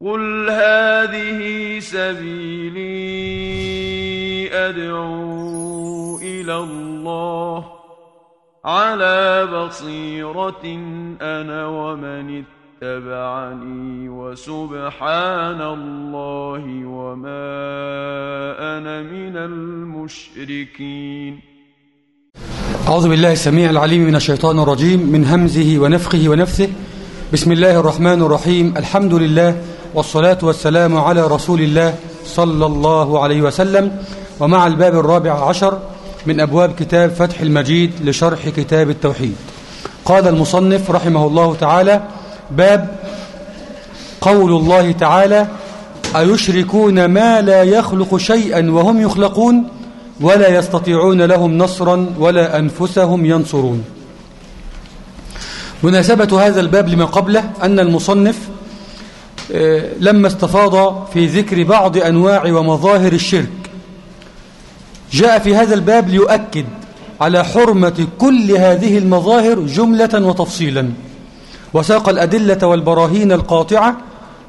قل هذه سبيلي أدعو إلى الله على بصيرة أنا ومن اتبعني وسبحان الله وما أنا من المشركين. أعوذ بالله السميع العليم من الشيطان الرجيم من همزه ونفخه ونفثه. بسم الله الرحمن الرحيم. الحمد لله والصلاة والسلام على رسول الله صلى الله عليه وسلم. ومع الباب الرابع عشر من أبواب كتاب فتح المجيد لشرح كتاب التوحيد. قال المصنف رحمه الله تعالى باب قول الله تعالى أيشركون ما لا يخلق شيئا وهم يخلقون ولا يستطيعون لهم نصرا ولا أنفسهم ينصرون. مناسبة هذا الباب لما قبله أن المصنف لما استفاض في ذكر بعض أنواع ومظاهر الشرك. جاء في هذا الباب ليؤكد على حرمة كل هذه المظاهر جملة وتفصيلا. وساق الأدلة والبراهين القاطعة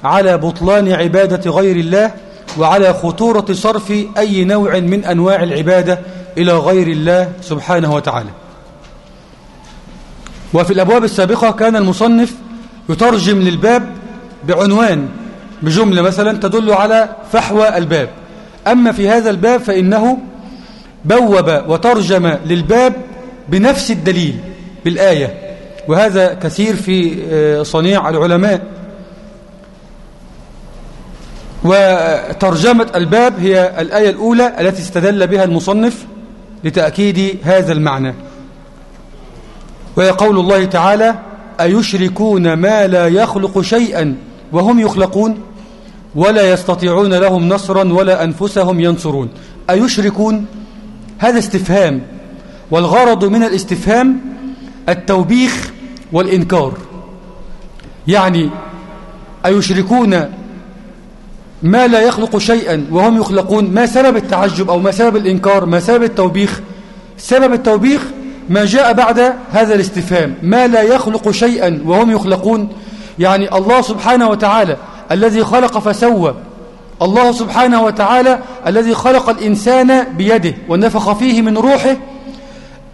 على بطلان عبادة غير الله وعلى خطورة صرف أي نوع من أنواع العبادة إلى غير الله سبحانه وتعالى. وفي الأبواب السابقة كان المصنف يترجم للباب بعنوان بجملة مثلا تدل على فحوى الباب. أما في هذا الباب فإنه بوب وترجم للباب بنفس الدليل بالآية. وهذا كثير في صنيع العلماء. وترجمة الباب هي الآية الأولى التي استدل بها المصنف لتأكيد هذا المعنى. وهي قول الله تعالى أيشركون ما لا يخلق شيئا؟ وهم يخلقون ولا يستطيعون لهم نصرا ولا أنفسهم ينصرون. أيشركون؟ هذا استفهام. والغرض من الاستفهام التوبيخ والإنكار. يعني أيشركون ما لا يخلق شيئا وهم يخلقون ما سبب التعجب أو ما سبب الإنكار ما سبب التوبيخ. سبب التوبيخ ما جاء بعد هذا الاستفهام. ما لا يخلق شيئا وهم يخلقون يعني الله سبحانه وتعالى الذي خلق فسوى. الله سبحانه وتعالى الذي خلق الإنسان بيده ونفخ فيه من روحه.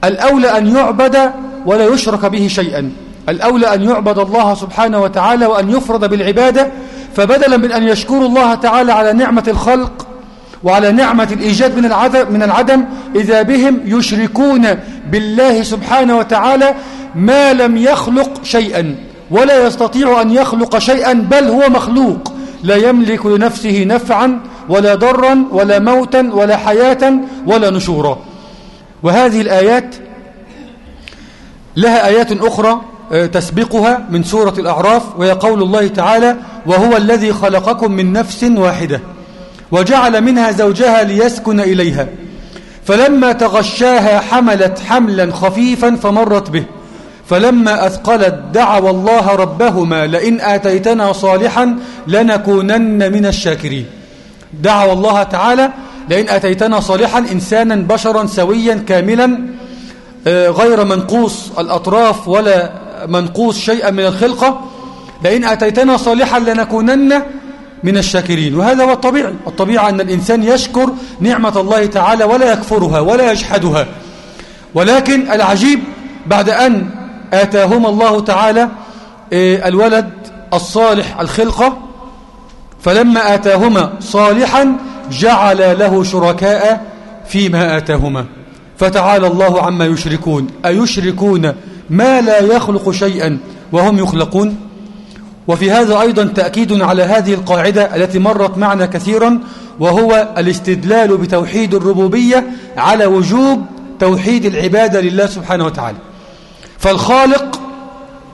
الأولى أن يعبد ولا يشرك به شيئا. الأولى أن يعبد الله سبحانه وتعالى وأن يفرض بالعبادة. فبدلا من أن يشكروا الله تعالى على نعمة الخلق وعلى نعمة الإيجاد من العدم, من العدم إذا بهم يشركون بالله سبحانه وتعالى ما لم يخلق شيئا. ولا يستطيع أن يخلق شيئا بل هو مخلوق. لا يملك لنفسه نفعا ولا ضرا ولا موتا ولا حياة ولا نشورا. وهذه الآيات لها آيات أخرى تسبقها من سورة الأعراف وهي قول الله تعالى وهو الذي خلقكم من نفس واحدة وجعل منها زوجها ليسكن إليها فلما تغشاها حملت حملا خفيفا فمرت به. فلما أثقلت دعوا الله ربهما لئن آتيتنا صالحا لنكونن من الشاكرين. دعوا الله تعالى لئن آتيتنا صالحا إنسانا بشرا سويا كاملا غير منقوص الأطراف ولا منقوص شيئا من الخلقة لئن آتيتنا صالحا لنكونن من الشاكرين. وهذا هو الطبيعي. الطبيعي أن الإنسان يشكر نعمة الله تعالى ولا يكفرها ولا يجحدها. ولكن العجيب بعد أن آتاهما الله تعالى الولد الصالح الخلقة. فلما آتاهما صالحا جعل له شركاء فيما آتاهما. فتعالى الله عما يشركون. أيشركون ما لا يخلق شيئا وهم يخلقون؟ وفي هذا أيضا تأكيد على هذه القاعدة التي مرت معنا كثيرا وهو الاستدلال بتوحيد الربوبية على وجوب توحيد العبادة لله سبحانه وتعالى. فالخالق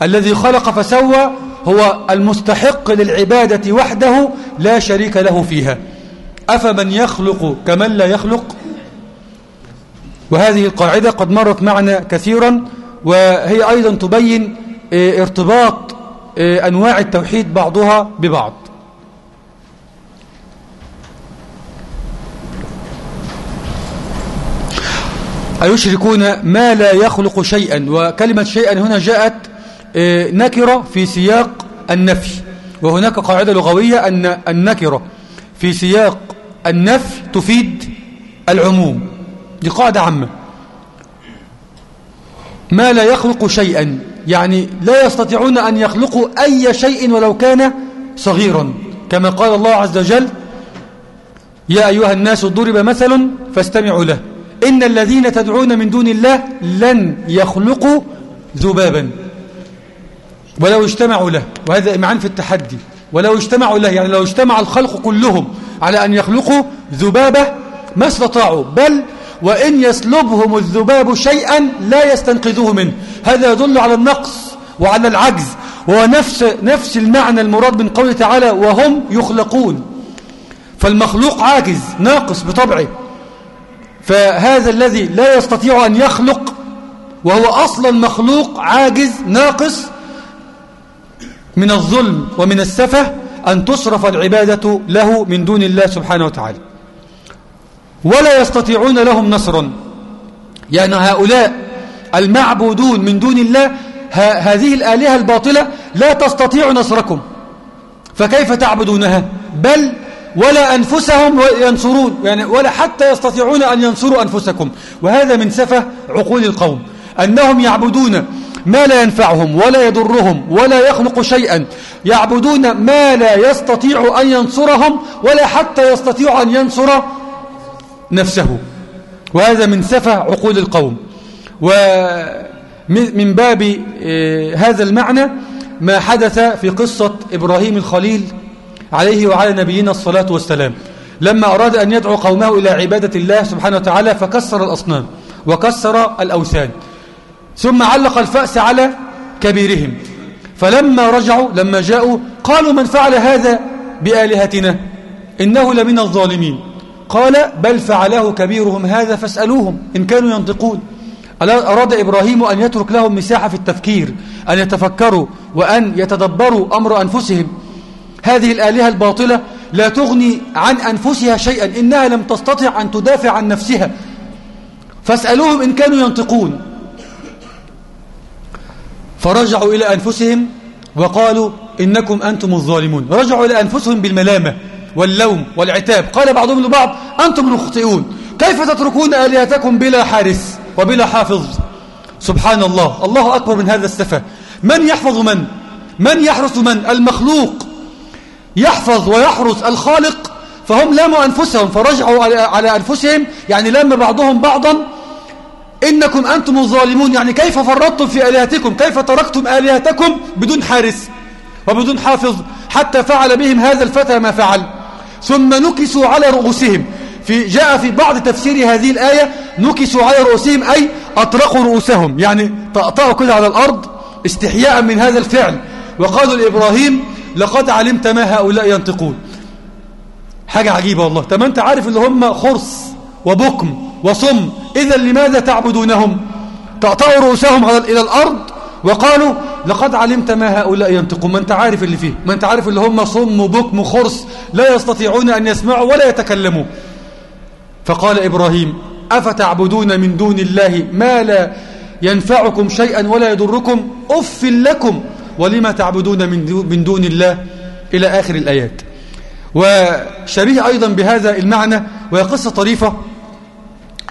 الذي خلق فسوى هو المستحق للعبادة وحده لا شريك له فيها. أفمن يخلق كمن لا يخلق؟ وهذه القاعدة قد مرت معنا كثيرا وهي أيضا تبين ارتباط أنواع التوحيد بعضها ببعض. أيشركون ما لا يخلق شيئا؟ وكلمة شيئا هنا جاءت نكرة في سياق النفي. وهناك قاعدة لغوية أن النكرة في سياق النفي تفيد العموم. دي قاعدة عامة. ما لا يخلق شيئا يعني لا يستطيعون أن يخلقوا أي شيء ولو كان صغيرا. كما قال الله عز وجل يا أيها الناس ضرب مثل فاستمعوا له. إن الذين تدعون من دون الله لن يخلقوا ذبابا. ولو اجتمعوا له وهذا إمعان في التحدي. ولو اجتمعوا له يعني لو اجتمع الخلق كلهم على أن يخلقوا ذبابة ما استطاعوا. بل وإن يسلبهم الذباب شيئا لا يستنقذوه منه. هذا يدل على النقص وعلى العجز وهو نفس, نفس المعنى المراد من قوله تعالى وهم يخلقون. فالمخلوق عاجز ناقص بطبعه. فهذا الذي لا يستطيع أن يخلق وهو أصلا مخلوق عاجز ناقص من الظلم ومن السفه أن تصرف العبادة له من دون الله سبحانه وتعالى. ولا يستطيعون لهم نصرا. يعني هؤلاء المعبودون من دون الله هذه الآلهة الباطلة لا تستطيع نصركم. فكيف تعبدونها؟ بل ولا أنفسهم ينصرون يعني ولا حتى يستطيعون أن ينصروا أنفسكم. وهذا من سفة عقول القوم أنهم يعبدون ما لا ينفعهم ولا يضرهم ولا يخلق شيئا يعبدون ما لا يستطيع أن ينصرهم ولا حتى يستطيع أن ينصر نفسه. وهذا من سفة عقول القوم. ومن باب آه، هذا المعنى ما حدث في قصة إبراهيم الخليل عليه وعلى نبينا الصلاة والسلام. لما أراد أن يدعو قومه إلى عبادة الله سبحانه وتعالى فكسر الأصنام وكسر الأوثان. ثم علق الفأس على كبيرهم. فلما رجعوا لما جاءوا قالوا من فعل هذا بآلهتنا؟ إنه لمن الظالمين. قال بل فعله كبيرهم هذا فاسألوهم إن كانوا ينطقون. أراد إبراهيم أن يترك لهم مساحة في التفكير أن يتفكروا وأن يتدبروا أمر أنفسهم؟ هذه الآلهة الباطلة لا تغني عن أنفسها شيئا إنها لم تستطع أن تدافع عن نفسها. فاسألوهم إن كانوا ينطقون. فرجعوا إلى أنفسهم وقالوا إنكم أنتم الظالمون. رجعوا إلى أنفسهم بالملامة واللوم والعتاب. قال بعضهم لبعض أنتم المخطئون. كيف تتركون آلهتكم بلا حارس وبلا حافظ؟ سبحان الله. الله أكبر من هذا السفة. من يحفظ من؟ من يحرس من؟ المخلوق. يحفظ ويحرس الخالق فهم لاموا أنفسهم فرجعوا على أنفسهم يعني لام بعضهم بعضا إنكم أنتم الظالمون يعني كيف فرطتم في آلهتكم؟ كيف تركتم آلهتكم بدون حارس وبدون حافظ حتى فعل بهم هذا الفتى ما فعل؟ ثم نكسوا على رؤوسهم. في جاء في بعض تفسير هذه الآية نكسوا على رؤوسهم أي أطرقوا رؤوسهم يعني طأطأوا كده على الأرض استحياء من هذا الفعل. وقالوا لإبراهيم لقد علمت ما هؤلاء ينطقون. حاجة عجيبة والله. طب أنت عارف اللي هم خرص وبكم وصم. إذا لماذا تعبدونهم؟ تقطعوا رؤوسهم إلى الأرض وقالوا لقد علمت ما هؤلاء ينطقون. ما أنت عارف اللي فيه. ما أنت عارف اللي هم صم وبكم خرص لا يستطيعون أن يسمعوا ولا يتكلموا. فقال إبراهيم أفتعبدون من دون الله ما لا ينفعكم شيئا ولا يضركم؟ أف لكم. ولما تعبدون من دون الله إلى آخر الآيات. وشبيه أيضا بهذا المعنى وهي قصة طريفة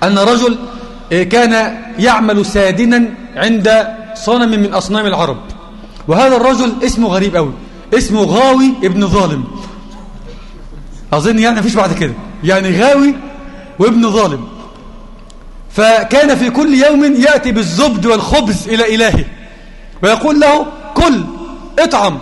أن رجل آه، كان يعمل سادنا عند صنم من أصنام العرب. وهذا الرجل اسمه غريب قوي اسمه غاوي ابن ظالم. أظن يعني مفيش بعد كده. يعني غاوي وابن ظالم. فكان في كل يوم يأتي بالزبد والخبز إلى إلهه. ويقول له كل اطعم.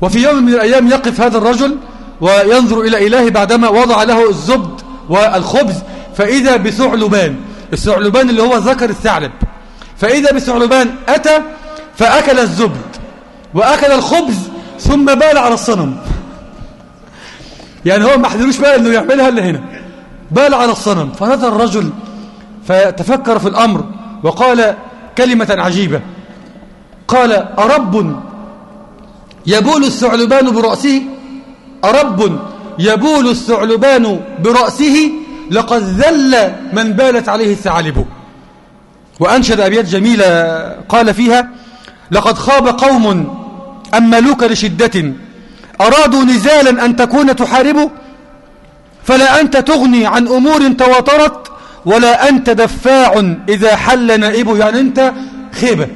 وفي يوم من الأيام يقف هذا الرجل وينظر إلى إلهه بعدما وضع له الزبد والخبز فإذا بثعلبان الثعلبان اللي هو ذكر الثعلب. فإذا بثعلبان أتى فأكل الزبد وأكل الخبز ثم بال على الصنم. يعني هو ما حدلوش بقى أنه يعملها إلا هنا. بال على الصنم. فنظر الرجل فتفكر في الأمر وقال كلمة عجيبة. قال أرب يبول الثعلبان برأسه؟ أرب يبول الثعلبان برأسه؟ لقد ذل من بالت عليه الثعالب. وأنشد أبيات جميلة قال فيها لقد خاب قوم أملوك لشدة أرادوا نزالا أن تكون تحاربه فلا أنت تغني عن أمور تواترت ولا أنت دفاع إذا حل نائبه يعني أنت خيبة.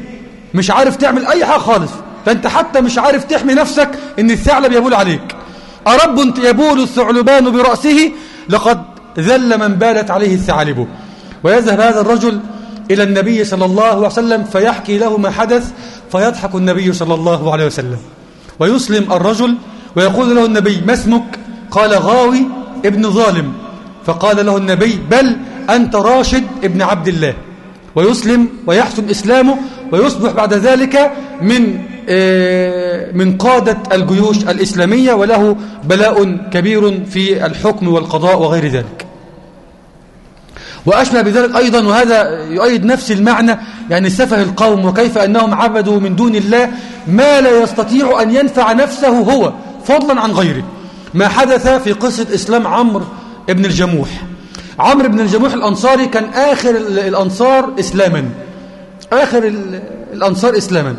مش عارف تعمل أي حاجة خالص. فأنت حتى مش عارف تحمي نفسك إن الثعلب يبول عليك. أرب يبول الثعلبان برأسه؟ لقد ذل من بالت عليه الثعالب. ويذهب هذا الرجل إلى النبي صلى الله عليه وسلم فيحكي له ما حدث فيضحك النبي صلى الله عليه وسلم. ويسلم الرجل ويقول له النبي ما اسمك؟ قال غاوي ابن ظالم. فقال له النبي بل أنت راشد ابن عبد الله. ويسلم ويحسن إسلامه ويصبح بعد ذلك من من قادة الجيوش الإسلامية وله بلاء كبير في الحكم والقضاء وغير ذلك. وأشبه بذلك أيضا وهذا يؤيد نفس المعنى يعني سفه القوم وكيف أنهم عبدوا من دون الله ما لا يستطيع أن ينفع نفسه هو فضلا عن غيره. ما حدث في قصة إسلام عمرو ابن الجموح. عمرو بن الجموح الأنصاري كان آخر الأنصار إسلاما. آخر الأنصار إسلاما.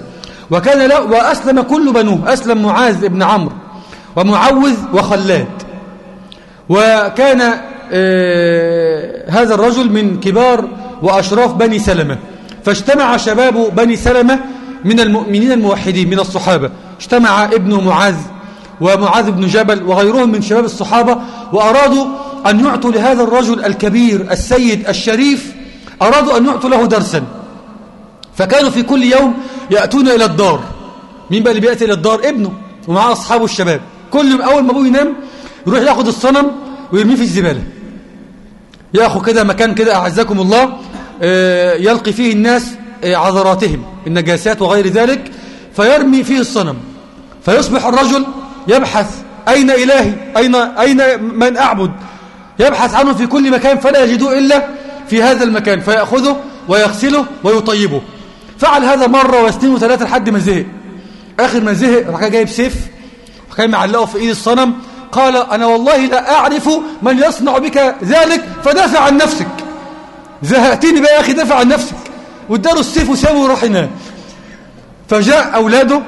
وكان له وأسلم كل بنوه. أسلم معاذ بن عمرو ومعوذ وخلاد. وكان آه هذا الرجل من كبار وأشراف بني سلمة. فاجتمع شباب بني سلمة من المؤمنين الموحدين من الصحابة. اجتمع ابن معاذ ومعاذ بن جبل وغيرهم من شباب الصحابة وأرادوا أن يعطوا لهذا الرجل الكبير السيد الشريف أرادوا أن يعطوا له درسا. فكانوا في كل يوم يأتون إلى الدار. مين بقى اللي بيأتي إلى الدار؟ ابنه ومعه أصحابه الشباب. كل أول ما أبوه ينام يروح ياخد الصنم ويرميه في الزبالة. ياخد كده مكان كده أعزكم الله. يلقي فيه الناس عذراتهم النجاسات وغير ذلك فيرمي فيه الصنم. فيصبح الرجل يبحث أين إلهي؟ أين, أين من أعبد؟ يبحث عنه في كل مكان فلا يجدوه إلا في هذا المكان فيأخذه ويغسله ويطيبه. فعل هذا مرة واثنين وثلاثة لحد ما زهق. آخر ما زهق راح جايب سيف وكان معلقه في إيد الصنم قال أنا والله لا أعرف من يصنع بك ذلك فدافع عن نفسك. زهقتني بقى يا أخي دافع عن نفسك. واداله السيف وسابه وراح ينام فجاء أولاده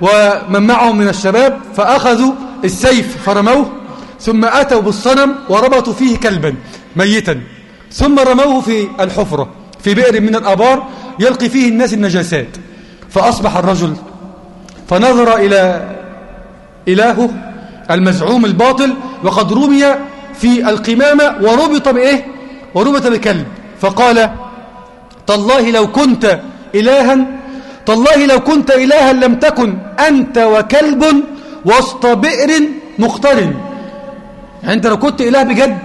ومن معهم من الشباب فأخذوا السيف فرموه. ثم أتوا بالصنم وربطوا فيه كلبا ميتا ثم رموه في الحفرة في بئر من الأبار يلقي فيه الناس النجاسات. فأصبح الرجل فنظر إلى إلهه المزعوم الباطل وقد رمي في القمامة وربط بإيه؟ وربط بكلب. فقال تالله لو كنت إلها تالله لو كنت إلها لم تكن أنت وكلب وسط بئر مقترن. أنت لو كنت إله بجد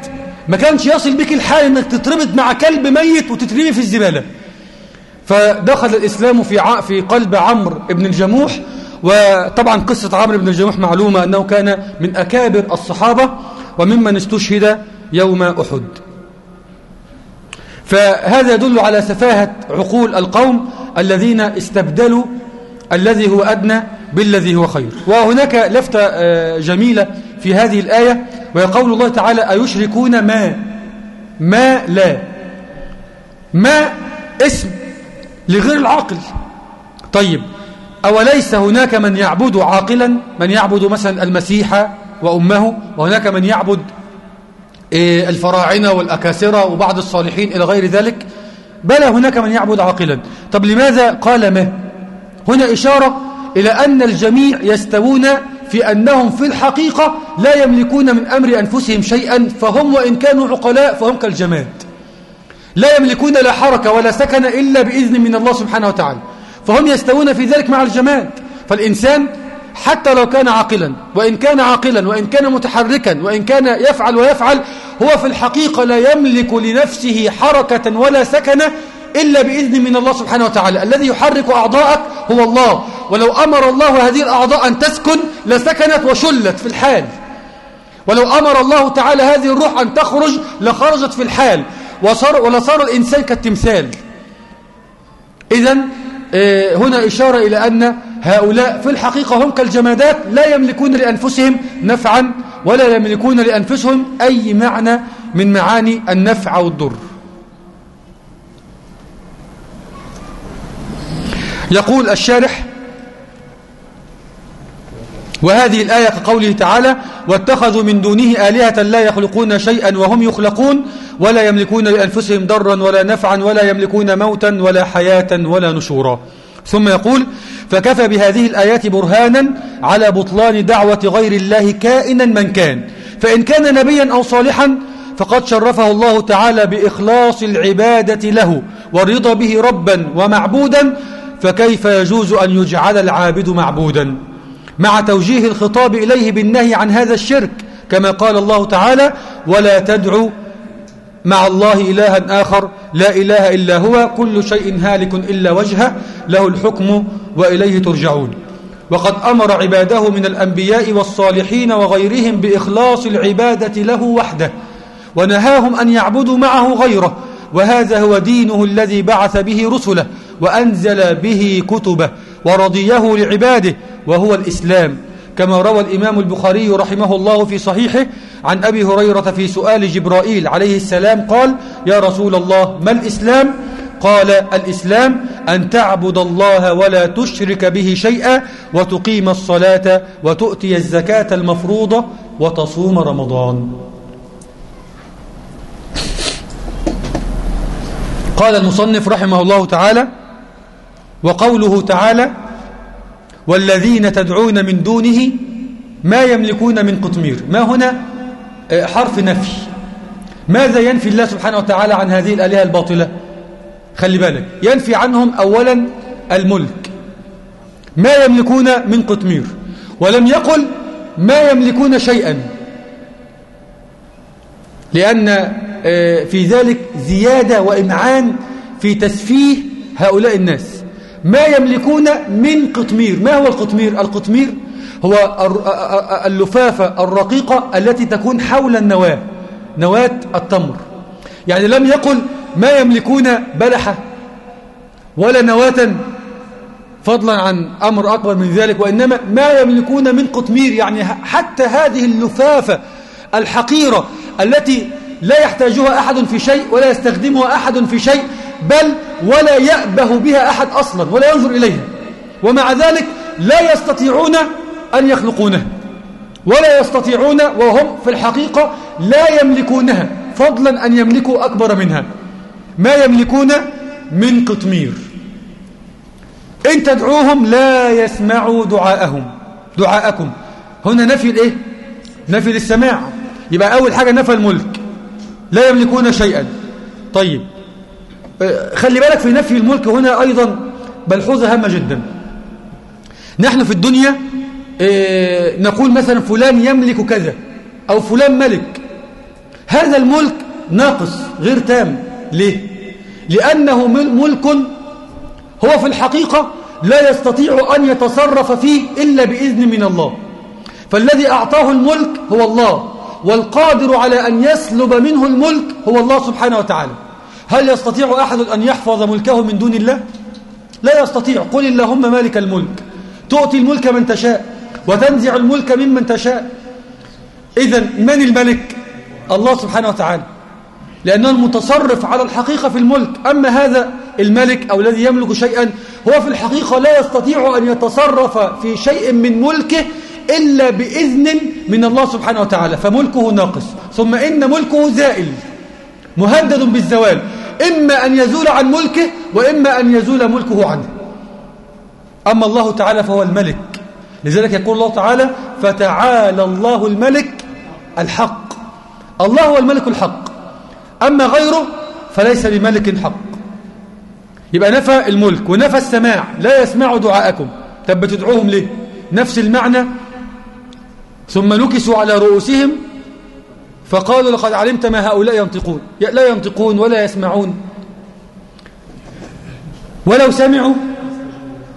ما كانش يصل بك الحال أنك تتربط مع كلب ميت وتترمي في الزبالة فدخل الإسلام في. في قلب عمرو بن الجموح وطبعا قصة عمرو بن الجموح معلومة أنه كان من أكابر الصحابة وممن استشهد يوم أحد فهذا يدل على سفاهة عقول القوم الذين استبدلوا الذي هو أدنى بالذي هو خير وهناك لفتة جميلة في هذه الآية وهي قول الله تعالى أيشركون ما؟ ما لا. ما اسم لغير العاقل. طيب أوليس هناك من يعبد عاقلا؟ من يعبد مثلا المسيح وأمه وهناك من يعبد الفراعنة والأكاسرة وبعض الصالحين إلى غير ذلك؟ بلى هناك من يعبد عاقلا. طب لماذا قال ما؟ هنا إشارة إلى أن الجميع يستوون في أنهم في الحقيقة لا يملكون من أمر أنفسهم شيئا فهم وإن كانوا عقلاء فهم كالجماد. لا يملكون لا حركة ولا سكن إلا بإذن من الله سبحانه وتعالى. فهم يستوون في ذلك مع الجماد. فالإنسان حتى لو كان عاقلا وإن كان عاقلا وإن كان متحركا وإن كان يفعل ويفعل هو في الحقيقة لا يملك لنفسه حركة ولا سكن إلا بإذن من الله سبحانه وتعالى. الذي يحرك أعضاءك هو الله. ولو أمر الله هذه الأعضاء أن تسكن لسكنت وشلت في الحال. ولو أمر الله تعالى هذه الروح أن تخرج لخرجت في الحال. وصار ولصار الإنسان كالتمثال. إذا هنا إشارة إلى أن هؤلاء في الحقيقة هم كالجمادات لا يملكون لأنفسهم نفعا ولا يملكون لأنفسهم أي معنى من معاني النفع والضر. يقول الشارح وهذه الآية كقوله تعالى واتخذوا من دونه آلهة لا يخلقون شيئا وهم يخلقون ولا يملكون لأنفسهم ضرا ولا نفعا ولا يملكون موتا ولا حياة ولا نشورا. ثم يقول فكفى بهذه الآيات برهانا على بطلان دعوة غير الله كائنا من كان. فإن كان نبيا أو صالحا فقد شرفه الله تعالى بإخلاص العبادة له والرضا به ربا ومعبودا فكيف يجوز أن يجعل العابد معبودا؟ مع توجيه الخطاب إليه بالنهي عن هذا الشرك كما قال الله تعالى ولا تدعو مع الله إلها آخر لا إله إلا هو كل شيء هالك إلا وجهه له الحكم وإليه ترجعون. وقد أمر عباده من الأنبياء والصالحين وغيرهم بإخلاص العبادة له وحده ونهاهم أن يعبدوا معه غيره وهذا هو دينه الذي بعث به رسله. وأنزل به كتبه ورضيه لعباده وهو الإسلام كما روى الإمام البخاري رحمه الله في صحيحه عن أبي هريرة في سؤال جبرائيل عليه السلام قال يا رسول الله ما الإسلام؟ قال الإسلام أن تعبد الله ولا تشرك به شيئا وتقيم الصلاة وتؤتي الزكاة المفروضة وتصوم رمضان قال المصنف رحمه الله تعالى وقوله تعالى والذين تدعون من دونه ما يملكون من قطمير. ما هنا؟ آه، حرف نفي. ماذا ينفي الله سبحانه وتعالى عن هذه الآلهة الباطلة؟ خلي بالك. ينفي عنهم أولا الملك. ما يملكون من قطمير. ولم يقل ما يملكون شيئا. لأن آه، في ذلك زيادة وإمعان في تسفيه هؤلاء الناس. ما يملكون من قطمير. ما هو القطمير؟ القطمير هو اللفافة الرقيقة التي تكون حول النواة نواة التمر. يعني لم يقل ما يملكون بلحة ولا نواة فضلا عن أمر أكبر من ذلك وإنما ما يملكون من قطمير. يعني حتى هذه اللفافة الحقيرة التي لا يحتاجها أحد في شيء ولا يستخدمها أحد في شيء بل ولا يأبه بها أحد أصلا ولا ينظر إليها. ومع ذلك لا يستطيعون أن يخلقونها ولا يستطيعون وهم في الحقيقة لا يملكونها فضلا أن يملكوا أكبر منها. ما يملكون من قطمير. إن تدعوهم لا يسمعوا دعاءهم دعاءكم. هنا نفي الإيه؟ نفي للسماع. يبقى أول حاجة نفى الملك. لا يملكون شيئا. طيب. خلي بالك في نفي الملك هنا أيضا ملحوظة هامة جدا. نحن في الدنيا أه، نقول مثلا فلان يملك كذا أو فلان ملك. هذا الملك ناقص غير تام. ليه؟ لأنه ملك هو في الحقيقة لا يستطيع أن يتصرف فيه إلا بإذن من الله. فالذي أعطاه الملك هو الله والقادر على أن يسلب منه الملك هو الله سبحانه وتعالى. هل يستطيع أحد أن يحفظ ملكه من دون الله؟ لا يستطيع. قل اللهم مالك الملك. تؤتي الملك من تشاء وتنزع الملك ممن تشاء. إذا من الملك؟ الله سبحانه وتعالى. لأنه المتصرف على الحقيقة في الملك. أما هذا الملك أو الذي يملك شيئا هو في الحقيقة لا يستطيع أن يتصرف في شيء من ملكه إلا بإذن من الله سبحانه وتعالى. فملكه ناقص. ثم إن ملكه زائل. مهدد بالزوال. إما أن يزول عن ملكه وإما أن يزول ملكه عنه. أما الله تعالى فهو الملك. لذلك يقول الله تعالى فتعالى الله الملك الحق. الله هو الملك الحق. أما غيره فليس بملك حق. يبقى نفى الملك ونفى السماع. لا يسمع دعاءكم. طب بتدعوهم ليه؟ نفس المعنى. ثم نكسوا على رؤوسهم فقالوا لقد علمت ما هؤلاء ينطقون. لا ينطقون ولا يسمعون. ولو سمعوا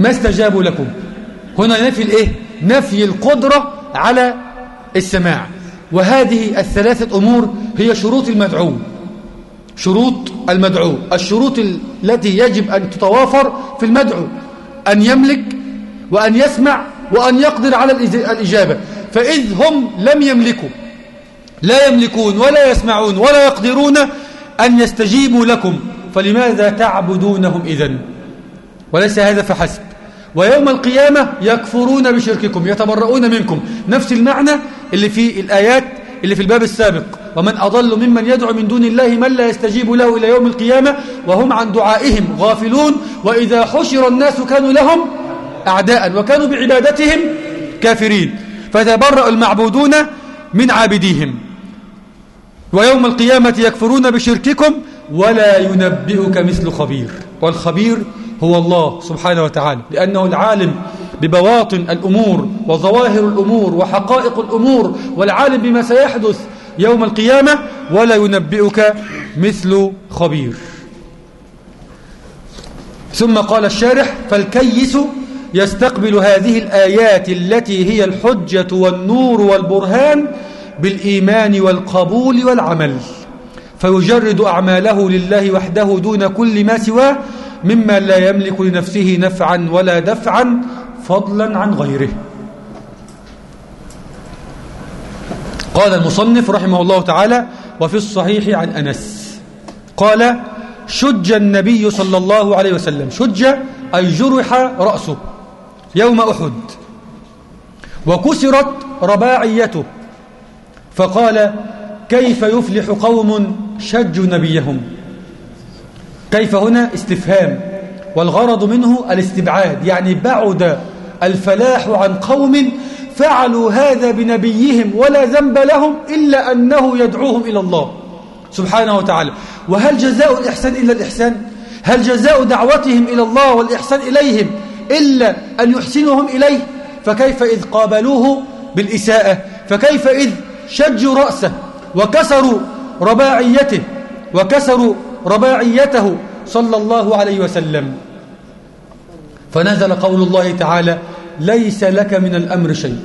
ما استجابوا لكم. هنا نفي الإيه؟ نفي القدرة على السماع. وهذه الثلاثة أمور هي شروط المدعو شروط المدعو الشروط التي يجب أن تتوافر في المدعو أن يملك وأن يسمع وأن يقدر على الإجابة. فإذ هم لم يملكوا لا يملكون ولا يسمعون ولا يقدرون أن يستجيبوا لكم. فلماذا تعبدونهم إذن؟ وليس هذا فحسب. ويوم القيامة يكفرون بشرككم يتبرؤون منكم. نفس المعنى اللي في الآيات اللي في الباب السابق. ومن أضل ممن يدعو من دون الله من لا يستجيب له إلى يوم القيامة وهم عن دعائهم غافلون. وإذا حشر الناس كانوا لهم أعداء وكانوا بعبادتهم كافرين. فتبرأ المعبودون من عابديهم. ويوم القيامة يكفرون بشرككم ولا ينبئك مثل خبير. والخبير هو الله سبحانه وتعالى لأنه العالم ببواطن الأمور وظواهر الأمور وحقائق الأمور والعالم بما سيحدث يوم القيامة ولا ينبئك مثل خبير. ثم قال الشارح فالكيس يستقبل هذه الآيات التي هي الحجة والنور والبرهان بالإيمان والقبول والعمل. فيجرد أعماله لله وحده دون كل ما سواه مما لا يملك لنفسه نفعا ولا دفعا فضلا عن غيره. قال المصنف رحمه الله تعالى وفي الصحيح عن أنس. قال شج النبي صلى الله عليه وسلم. شج أي جرح رأسه يوم أحد. وكسرت رباعيته. فقال كيف يفلح قوم شجوا نبيهم؟ كيف هنا؟ استفهام. والغرض منه الاستبعاد يعني بعد الفلاح عن قوم فعلوا هذا بنبيهم ولا ذنب لهم إلا أنه يدعوهم إلى الله سبحانه وتعالى. وهل جزاء الإحسان إلا الإحسان؟ هل جزاء دعوتهم إلى الله والإحسان إليهم إلا أن يحسنهم إليه؟ فكيف إذ قابلوه بالإساءة؟ فكيف إذ شجوا رأسه وكسروا رباعيته وكسروا رباعيته صلى الله عليه وسلم. فنزل قول الله تعالى ليس لك من الأمر شيء.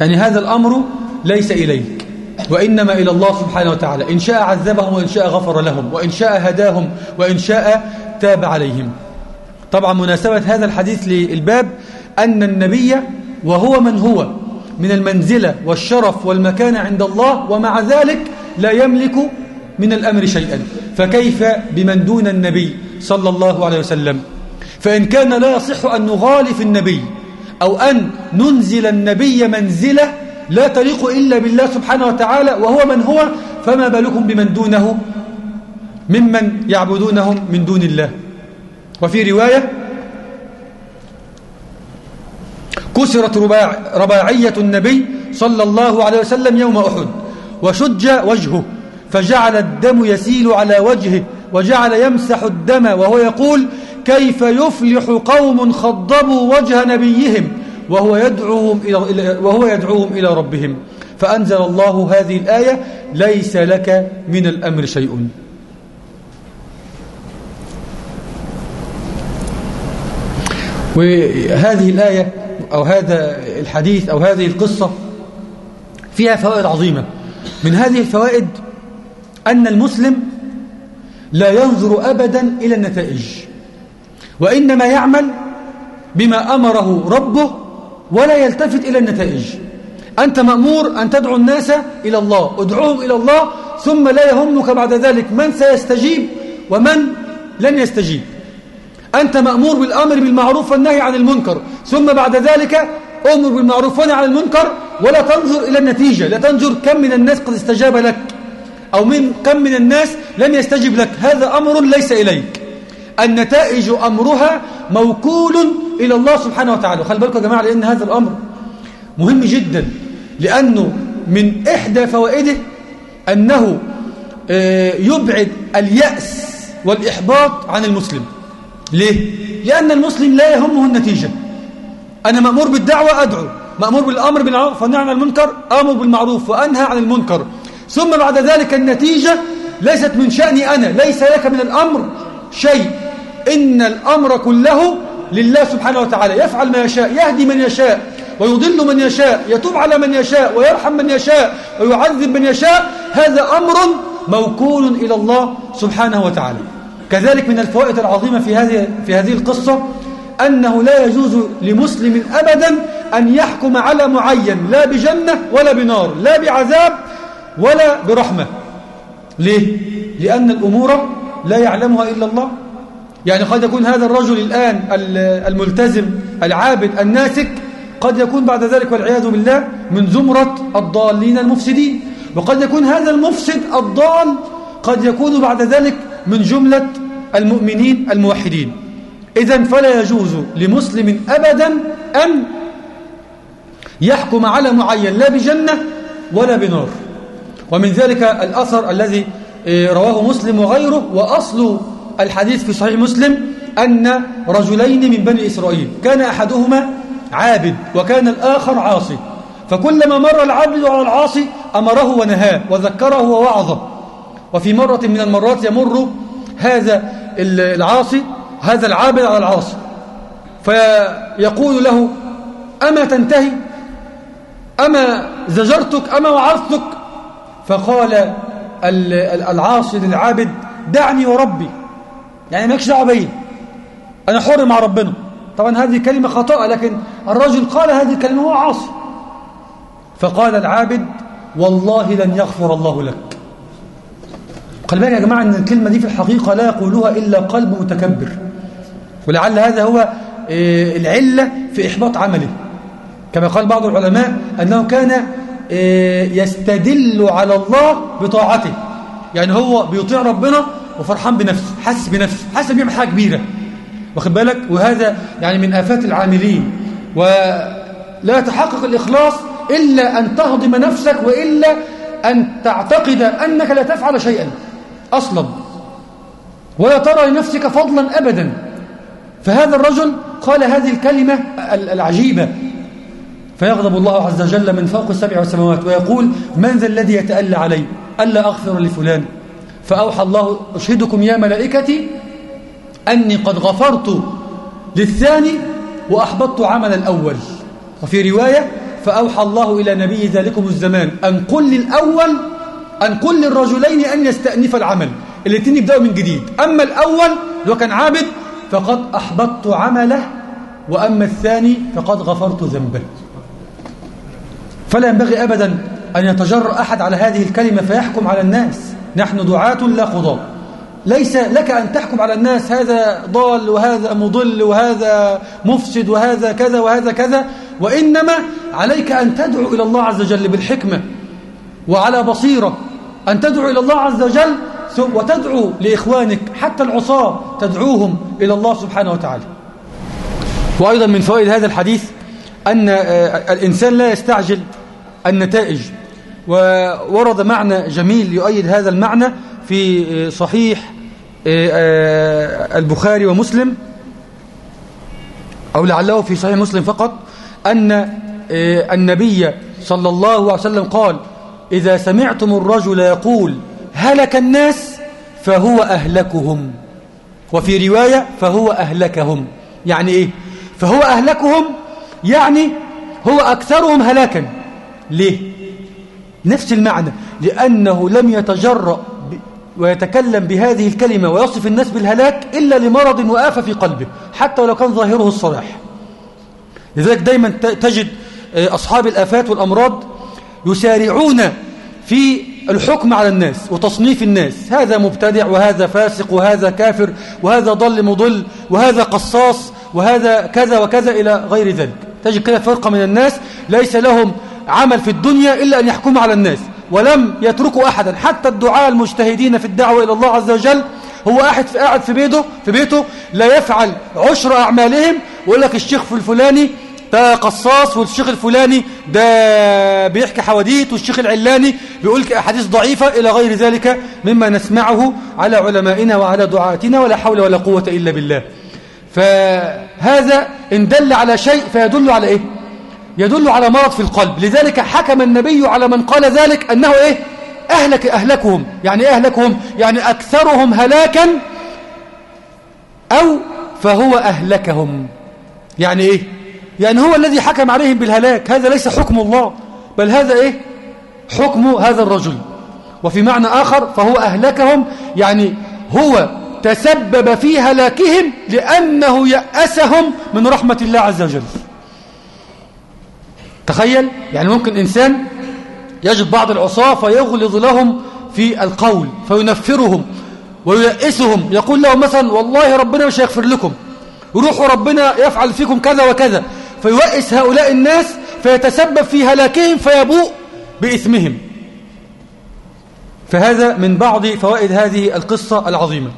يعني هذا الأمر ليس إليك وإنما إلى الله سبحانه وتعالى. إن شاء عذبهم وإن شاء غفر لهم وإن شاء هداهم وإن شاء تاب عليهم. طبعا مناسبة هذا الحديث للباب أن النبي وهو من هو من المنزلة والشرف والمكانة عند الله ومع ذلك لا يملك من الأمر شيئا. فكيف بمن دون النبي صلى الله عليه وسلم؟ فإن كان لا يصح أن نغالف النبي أو أن ننزل النبي منزلة لا تليق إلا بالله سبحانه وتعالى وهو من هو فما بالكم بمن دونه؟ ممن يعبدونهم من دون الله. وفي رواية كسرت رباع رباعية النبي صلى الله عليه وسلم يوم أحد وشج وجهه فجعل الدم يسيل على وجهه وجعل يمسح الدم وهو يقول كيف يفلح قوم خضبوا وجه نبيهم وهو يدعوهم إلى, وهو يدعوهم إلى ربهم. فأنزل الله هذه الآية ليس لك من الأمر شيء. وهذه الآية أو هذا الحديث أو هذه القصة فيها فوائد عظيمة. من هذه الفوائد أن المسلم لا ينظر أبدا إلى النتائج وإنما يعمل بما أمره ربه ولا يلتفت إلى النتائج. أنت مأمور أن تدعو الناس إلى الله ادعوهم إلى الله ثم لا يهمك بعد ذلك من سيستجيب ومن لن يستجيب. أنت مأمور بالأمر بالمعروف والنهي عن المنكر. ثم بعد ذلك أمر بالمعروف والنهي عن المنكر ولا تنظر إلى النتيجة. لا تنظر كم من الناس قد استجاب لك أو من كم من الناس لم يستجب لك. هذا أمر ليس إليك. النتائج أمرها موكول إلى الله سبحانه وتعالى. خلي بالكم يا جماعة لأن هذا الأمر مهم جدا. لأنه من إحدى فوائده أنه آه، يبعد اليأس والإحباط عن المسلم. ليه؟ لأن المسلم لا يهمه النتيجة. أنا مأمور بالدعوة أدعو. مأمور بالأمر بالمعروف والنهي عن المنكر أمر بالمعروف وأنهى عن المنكر. ثم بعد ذلك النتيجة ليست من شأني أنا ليس لك من الأمر شيء. إن الأمر كله لله سبحانه وتعالى. يفعل ما يشاء يهدي من يشاء ويضل من يشاء يتوب على من يشاء ويرحم من يشاء ويعذب من يشاء. هذا أمر موكول إلى الله سبحانه وتعالى. كذلك من الفوائد العظيمة في هذه في هذه القصة أنه لا يجوز لمسلم أبدا أن يحكم على معين لا بجنة ولا بنار لا بعذاب ولا برحمة. ليه؟ لأن الأمور لا يعلمها إلا الله. يعني قد يكون هذا الرجل الآن الملتزم العابد الناسك قد يكون بعد ذلك والعياذ بالله من زمرة الضالين المفسدين. وقد يكون هذا المفسد الضال قد يكون بعد ذلك من جملة المؤمنين الموحدين. إذا فلا يجوز لمسلم أبدا أن يحكم على معين لا بجنة ولا بنار. ومن ذلك الأثر الذي آه، رواه مسلم وغيره. وأصل الحديث في صحيح مسلم أن رجلين من بني إسرائيل كان أحدهما عابد وكان الآخر عاصي. فكلما مر العبد على العاصي أمره ونهاه وذكره ووعظه. وفي مرة من المرات يمر هذا العاصي هذا العابد على العاصي. فيقول له أما تنتهي؟ أما زجرتك؟ أما وعظتك؟ فقال العاصي للعابد دعني وربي يعني مالكش دعوة بيا. أنا حر مع ربنا. طبعا هذه كلمة خطأ لكن الرجل قال هذه الكلمة هو عاصي. فقال العابد والله لن يغفر الله لك. قال بالك يا جماعة أن الكلمة دي في الحقيقة لا يقولها إلا قلب متكبر. ولعل هذا هو آه، العلة في إحباط عمله. كما قال بعض العلماء أنه كان آه، يستدل على الله بطاعته. يعني هو بيطيع ربنا وفرحان بنفسه حاسس بنفسه حاسس بيعمل حاجة كبيرة. واخد بالك؟ وهذا يعني من آفات العاملين. ولا يتحقق الإخلاص إلا أن تهضم نفسك وإلا أن تعتقد أنك لا تفعل شيئا. أصلا. ولا ترى لنفسك فضلا أبدا. فهذا الرجل قال هذه الكلمة العجيبة. فيغضب الله عز وجل من فوق السبع والسماوات ويقول من ذا الذي يتألى علي؟ ألا أغفر لفلان. فأوحى الله أشهدكم يا ملائكتي أني قد غفرت للثاني وأحبطت عمل الأول. وفي رواية فأوحى الله إلى نبي ذلكم الزمان أن قل للأول أن قل للرجلين أن يستأنف العمل. الاثنين يبدأوا من جديد. أما الأول لو كان عابد فقد أحبطت عمله وأما الثاني فقد غفرت ذنبه. فلا ينبغي أبدا أن يتجرأ أحد على هذه الكلمة فيحكم على الناس. نحن دعاة لا قضاء. ليس لك أن تحكم على الناس هذا ضال وهذا مضل وهذا مفسد وهذا كذا وهذا كذا. وإنما عليك أن تدعو إلى الله عز وجل بالحكمة وعلى بصيرة. أن تدعو إلى الله عز وجل وتدعو لإخوانك حتى العصاة تدعوهم إلى الله سبحانه وتعالى. وأيضا من فوائد هذا الحديث أن آه، الإنسان لا يستعجل النتائج. وورد معنى جميل يؤيد هذا المعنى في آه، صحيح آه، البخاري ومسلم أو لعله في صحيح مسلم فقط أن النبي صلى الله عليه وسلم قال إذا سمعتم الرجل يقول هلك الناس فهو أهلكهم. وفي رواية فهو أهلكهم. يعني إيه؟ فهو أهلكهم يعني هو أكثرهم هلاكا. ليه؟ نفس المعنى. لأنه لم يتجرأ ويتكلم بهذه الكلمة ويصف الناس بالهلاك إلا لمرض وآفة في قلبه حتى ولو كان ظاهره الصلاح لذلك دايما تجد آه، أصحاب الآفات والأمراض يسارعون في الحكم على الناس وتصنيف الناس. هذا مبتدع وهذا فاسق وهذا كافر وهذا ضل مضل وهذا قصاص وهذا كذا وكذا إلى غير ذلك. تجد كده فرقة من الناس ليس لهم عمل في الدنيا إلا أن يحكموا على الناس ولم يتركوا أحدا. حتى الدعاء المجتهدين في الدعوة إلى الله عز وجل هو في قاعد في بيته في بيته لا يفعل عشر أعمالهم ويقول لك الشيخ الفلاني ده قصاص والشيخ الفلاني ده بيحكي حواديت والشيخ العلاني بيقول أحاديث ضعيفة إلى غير ذلك مما نسمعه على علمائنا وعلى دعاتنا ولا حول ولا قوة إلا بالله. فهذا إن دل على شيء فيدل على إيه؟ يدل على مرض في القلب. لذلك حكم النبي على من قال ذلك أنه إيه؟ أهلك أهلكهم. يعني إيه أهلكهم؟ يعني أكثرهم هلاكا أو فهو أهلكهم. يعني إيه؟ يعني هو الذي حكم عليهم بالهلاك. هذا ليس حكم الله بل هذا إيه؟ حكم هذا الرجل. وفي معنى آخر فهو أهلكهم يعني هو تسبب في هلاكهم لأنه يأسهم من رحمة الله عز وجل. تخيل يعني ممكن إنسان يجد بعض العصاة فيغلظ لهم في القول فينفرهم وييئسهم يقول لهم مثلا والله ربنا مش هيغفر لكم روحوا ربنا يفعل فيكم كذا وكذا. فيوئس هؤلاء الناس فيتسبب في هلاكهم فيبوء بإثمهم. فهذا من بعض فوائد هذه القصة العظيمة.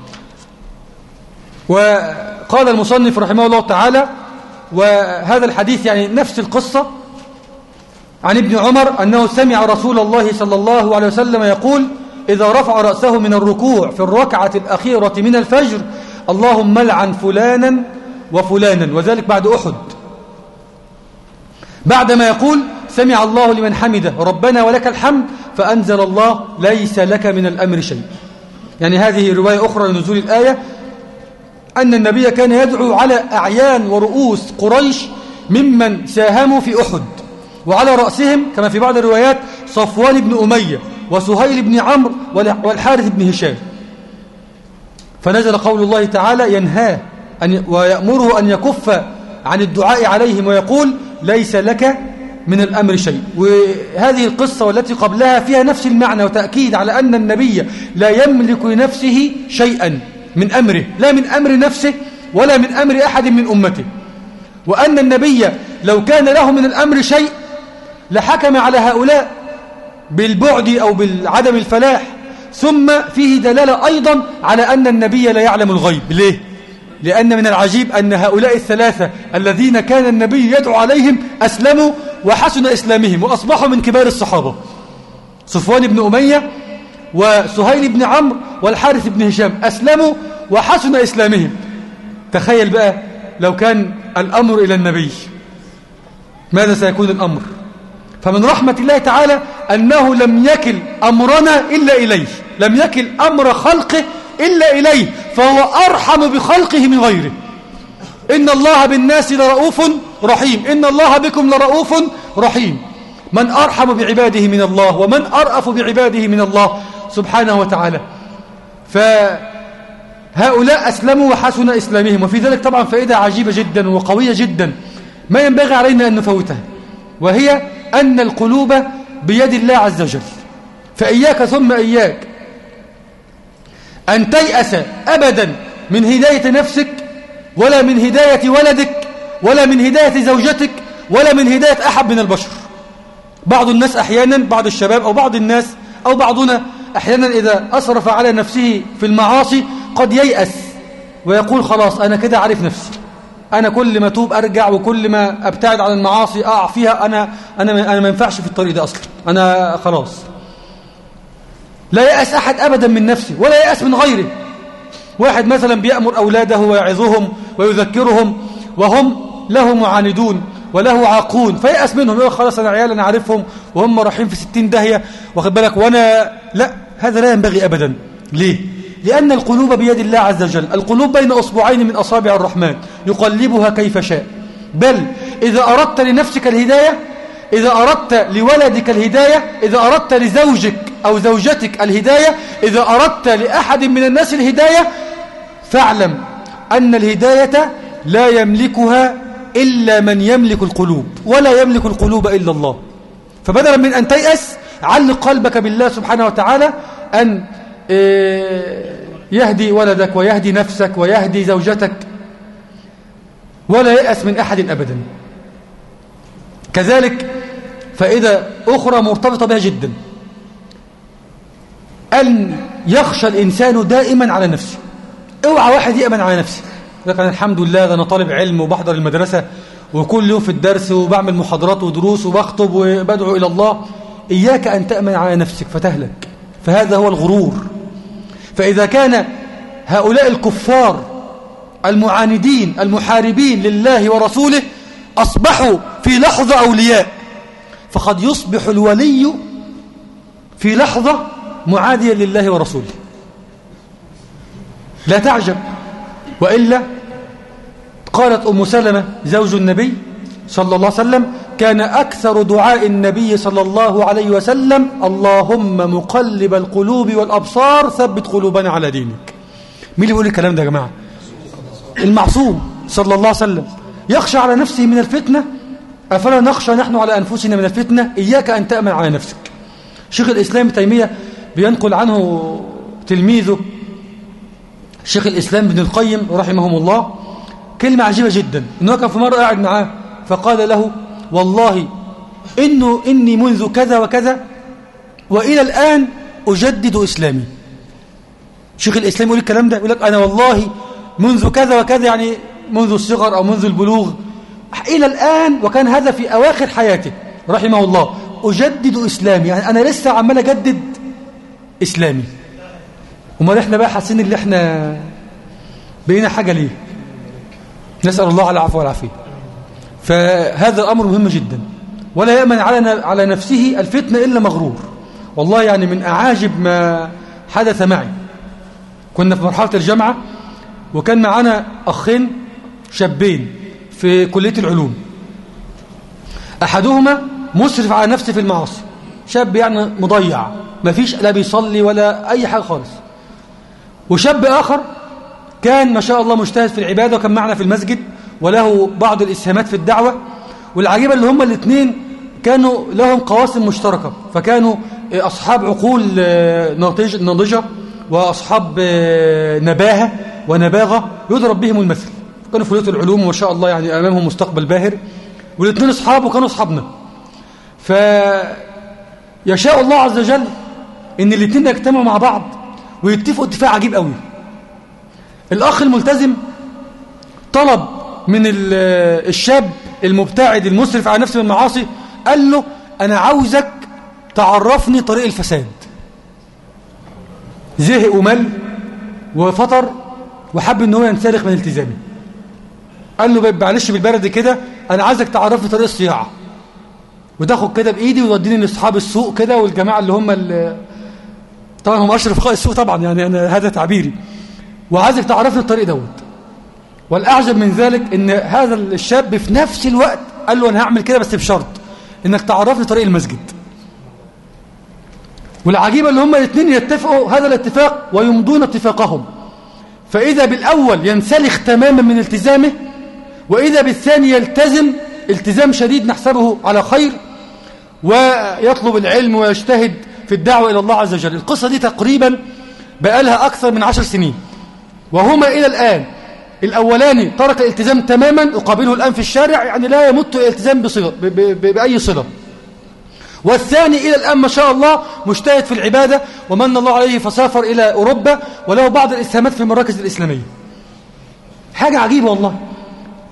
وقال المصنف رحمه الله تعالى وهذا الحديث يعني نفس القصة عن ابن عمر أنه سمع رسول الله صلى الله عليه وسلم يقول إذا رفع رأسه من الركوع في الركعة الأخيرة من الفجر اللهم لعن فلانا وفلانا. وذلك بعد أحد. بعدما يقول سمع الله لمن حمده ربنا ولك الحمد فأنزل الله ليس لك من الأمر شيء. يعني هذه رواية أخرى لنزول الآية أن النبي كان يدعو على أعيان ورؤوس قريش ممن ساهموا في أحد وعلى رأسهم كما في بعض الروايات صفوان بن أمية وسهيل بن عمرو والحارث بن هشام. فنزل قول الله تعالى ينهاه أن ويأمره أن يكف عن الدعاء عليهم ويقول ليس لك من الأمر شيء. وهذه القصة والتي قبلها فيها نفس المعنى وتأكيد على أن النبي لا يملك لنفسه شيئا من أمره لا من أمر نفسه ولا من أمر أحد من أمته. وأن النبي لو كان له من الأمر شيء لحكم على هؤلاء بالبعد أو بالعدم الفلاح. ثم فيه دلالة أيضا على أن النبي لا يعلم الغيب. ليه؟ لأن من العجيب أن هؤلاء الثلاثة الذين كان النبي يدعو عليهم أسلموا وحسن إسلامهم وأصبحوا من كبار الصحابة. صفوان بن أمية وسهيل بن عمرو والحارث بن هشام أسلموا وحسن إسلامهم. تخيل بقى لو كان الأمر إلى النبي ماذا سيكون الأمر؟ فمن رحمة الله تعالى أنه لم يكل أمرنا إلا إليه لم يكل أمر خلقه إلا إليه فهو أرحم بخلقه من غيره. إن الله بالناس لرؤوف رحيم. إن الله بكم لرؤوف رحيم. من أرحم بعباده من الله ومن أرأف بعباده من الله سبحانه وتعالى. فهؤلاء أسلموا وحسن إسلامهم. وفي ذلك طبعا فائدة عجيبة جدا وقوية جدا. ما ينبغي علينا أن نفوتها. وهي أن القلوب بيد الله عز وجل. فإياك ثم إياك. أن تيأس أبدا من هداية نفسك ولا من هداية ولدك ولا من هداية زوجتك ولا من هداية أحد من البشر. بعض الناس أحيانا بعض الشباب أو بعض الناس أو بعضنا أحيانا إذا أصرف على نفسه في المعاصي قد ييأس ويقول خلاص أنا كده عارف نفسي. أنا كل ما توب أرجع وكل ما أبتعد عن المعاصي أقع فيها أنا أنا أنا ما ينفعش في الطريق ده أصلا. أنا خلاص. لا يأس أحد أبدا من نفسه ولا يأس من غيره. واحد مثلا بيأمر أولاده ويعظهم ويذكرهم وهم له معاندون وله عاقون فيأس منهم. يقول خلاص أنا عيال أنا عارفهم وهم رايحين في ستين داهية واخد بالك؟ وأنا لا هذا لا ينبغي أبدا. ليه؟ لأن القلوب بيد الله عز وجل. القلوب بين أصبعين من أصابع الرحمن يقلبها كيف شاء. بل إذا أردت لنفسك الهداية إذا أردت لولدك الهداية إذا أردت لزوجك أو زوجتك الهداية إذا أردت لأحد من الناس الهداية فاعلم أن الهداية لا يملكها إلا من يملك القلوب ولا يملك القلوب إلا الله. فبدلا من أن تيأس علق قلبك بالله سبحانه وتعالى أن آه، يهدي ولدك ويهدي نفسك ويهدي زوجتك ولا يأس من أحد أبدا. كذلك فإذا أخرى مرتبطة بها جدا. أن يخشى الإنسان دائما على نفسه. اوعى واحد يأمن على نفسه. لكن الحمد لله ده أنا طالب علم وبحضر المدرسة وكل يوم في الدرس وبعمل محاضرات ودروس وبخطب وبدعو إلى الله. إياك أن تأمن على نفسك فتهلك. فهذا هو الغرور. فإذا كان هؤلاء الكفار المعاندين المحاربين لله ورسوله أصبحوا في لحظة أولياء. فقد يصبح الولي في لحظة معاديا لله ورسوله. لا تعجب. وإلا قالت أم سلمة زوج النبي صلى الله عليه وسلم كان أكثر دعاء النبي صلى الله عليه وسلم اللهم مقلب القلوب والأبصار ثبت قلوبنا على دينك. مين اللي بيقول الكلام ده يا جماعة؟ المعصوم صلى الله عليه وسلم. يخشى على نفسه من الفتنة أفلا نخشى نحن على أنفسنا من الفتنة؟ إياك أن تأمن على نفسك. شيخ الإسلام تيمية بينقل عنه تلميذه شيخ الإسلام ابن القيم رحمهم الله. كلمة عجيبة جدا. إنه كان في مرة قاعد معاه فقال له والله إنه إني منذ كذا وكذا وإلى الآن أجدد إسلامي. شيخ الإسلام يقول الكلام ده يقول لك أنا والله منذ كذا وكذا يعني منذ الصغر أو منذ البلوغ إلى الآن وكان هذا في أواخر حياته رحمه الله. أجدد إسلامي يعني أنا لسه عمال أجدد إسلامي. وما إحنا بقى حاسين إن إحنا بقينا حاجة ليه؟ نسأل الله على العفو والعافية. فهذا الأمر مهم جدا. ولا يأمن على على نفسه الفتنة إلا مغرور. والله يعني من أعاجب ما حدث معي. كنا في مرحلة الجامعة وكان معنا أخين شابين. في كلية العلوم. أحدهما مسرف على نفسه في المعاصي. شاب يعني مضيع. ما فيش لا بيصلي ولا أي حاجة خالص. وشاب آخر كان ما شاء الله مجتهد في العبادة وكان معنا في المسجد وله بعض الإسهامات في الدعوة. والعجيبة اللي هم الاثنين كانوا لهم قواسم مشتركة. فكانوا أصحاب عقول ناضجة وأصحاب نباهة ونباغة يضرب بهم المثل. كانوا في كليه العلوم وما شاء الله يعني أمامهم مستقبل باهر والاثنين أصحاب وكانوا أصحابنا. فيشاء الله عز وجل إن الاثنين يجتمعوا مع بعض ويتفقوا اتفاق عجيب قوي. الأخ الملتزم طلب من الشاب المبتعد المسرف على نفسه من المعاصي قال له أنا عاوزك تعرفني طريق الفساد. زهق ومل وفطر وحب إن هو ينسلخ من التزامه. قال له معلش بالبرد كده أنا عايزك تعرفني طريق الصياعة. وتاخد كده بإيدي وتوديني لأصحاب السوق كده والجماعة اللي هم اللي طبعا هم أشرف خلق السوق طبعا يعني أنا هذا تعبيري. وعايزك تعرفني الطريق دوت. والأعجب من ذلك إن هذا الشاب في نفس الوقت قال له أنا هعمل كده بس بشرط إنك تعرفني طريق المسجد. والعجيبة اللي هم الاثنين يتفقوا هذا الاتفاق ويمضون اتفاقهم. فإذا بالأول ينسلخ تماما من التزامه وإذا بالثاني يلتزم التزام شديد نحسبه على خير ويطلب العلم ويجتهد في الدعوة إلى الله عز وجل. القصة دي تقريبا بقالها أكثر من عشر سنين. وهما إلى الآن. الأولاني ترك الالتزام تماما أقابله الآن في الشارع يعني لا يمت الالتزام بصلة بأي صلة. والثاني إلى الآن ما شاء الله مجتهد في العبادة ومن الله عليه فسافر إلى أوروبا وله بعض الإسهامات في المراكز الإسلامية. حاجة عجيبة والله.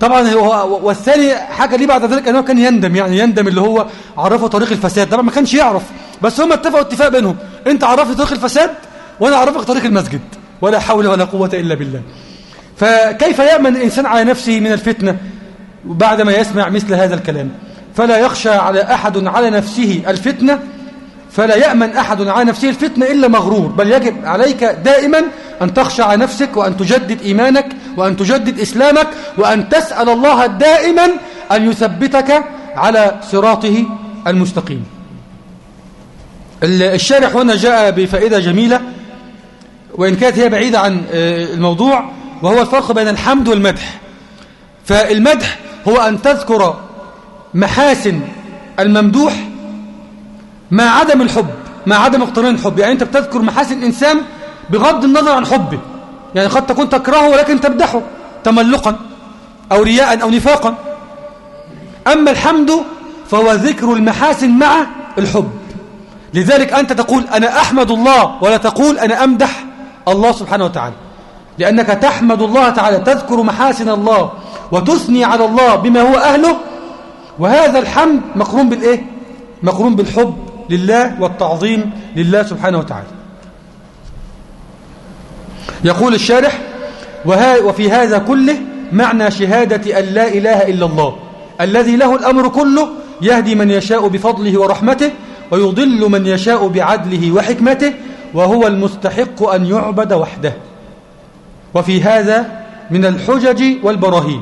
طبعا هو والثاني حاجة ليه بعد ذلك أنه كان يندم يعني يندم اللي هو عرفه طريق الفساد. طبعا ما كانش يعرف بس هم اتفقوا اتفاق بينهم. أنت عرفت طريق الفساد وأنا اعرفك طريق المسجد. ولا حول ولا قوة إلا بالله. فكيف يأمن الإنسان على نفسه من الفتنة بعدما يسمع مثل هذا الكلام؟ فلا يخشى على أحد على نفسه الفتنة فلا يأمن أحد على نفسه الفتنة إلا مغرور بل يجب عليك دائما أن تخشى على نفسك وأن تجدد إيمانك وأن تجدد إسلامك وأن تسأل الله دائما أن يثبتك على صراطه المستقيم. الشارح هنا جاء بفائدة جميلة وإن كانت هي بعيدة عن الموضوع وهو الفرق بين الحمد والمدح. فالمدح هو أن تذكر محاسن الممدوح مع عدم الحب مع عدم اقتران الحب. يعني أنت بتذكر محاسن الإنسان بغض النظر عن حبه. يعني قد تكون تكرهه ولكن تمدحه تملقا أو رياء أو نفاقا. أما الحمد فهو ذكر المحاسن مع الحب. لذلك أنت تقول أنا أحمد الله ولا تقول أنا أمدح الله سبحانه وتعالى. لأنك تحمد الله تعالى تذكر محاسن الله وتثني على الله بما هو أهله. وهذا الحمد مقرون بالإيه؟ مقرون بالحب. لله والتعظيم لله سبحانه وتعالى. يقول الشارح وفي هذا كله معنى شهادة أن لا إله إلا الله الذي له الأمر كله يهدي من يشاء بفضله ورحمته ويضل من يشاء بعدله وحكمته وهو المستحق أن يعبد وحده. وفي هذا من الحجج والبراهين.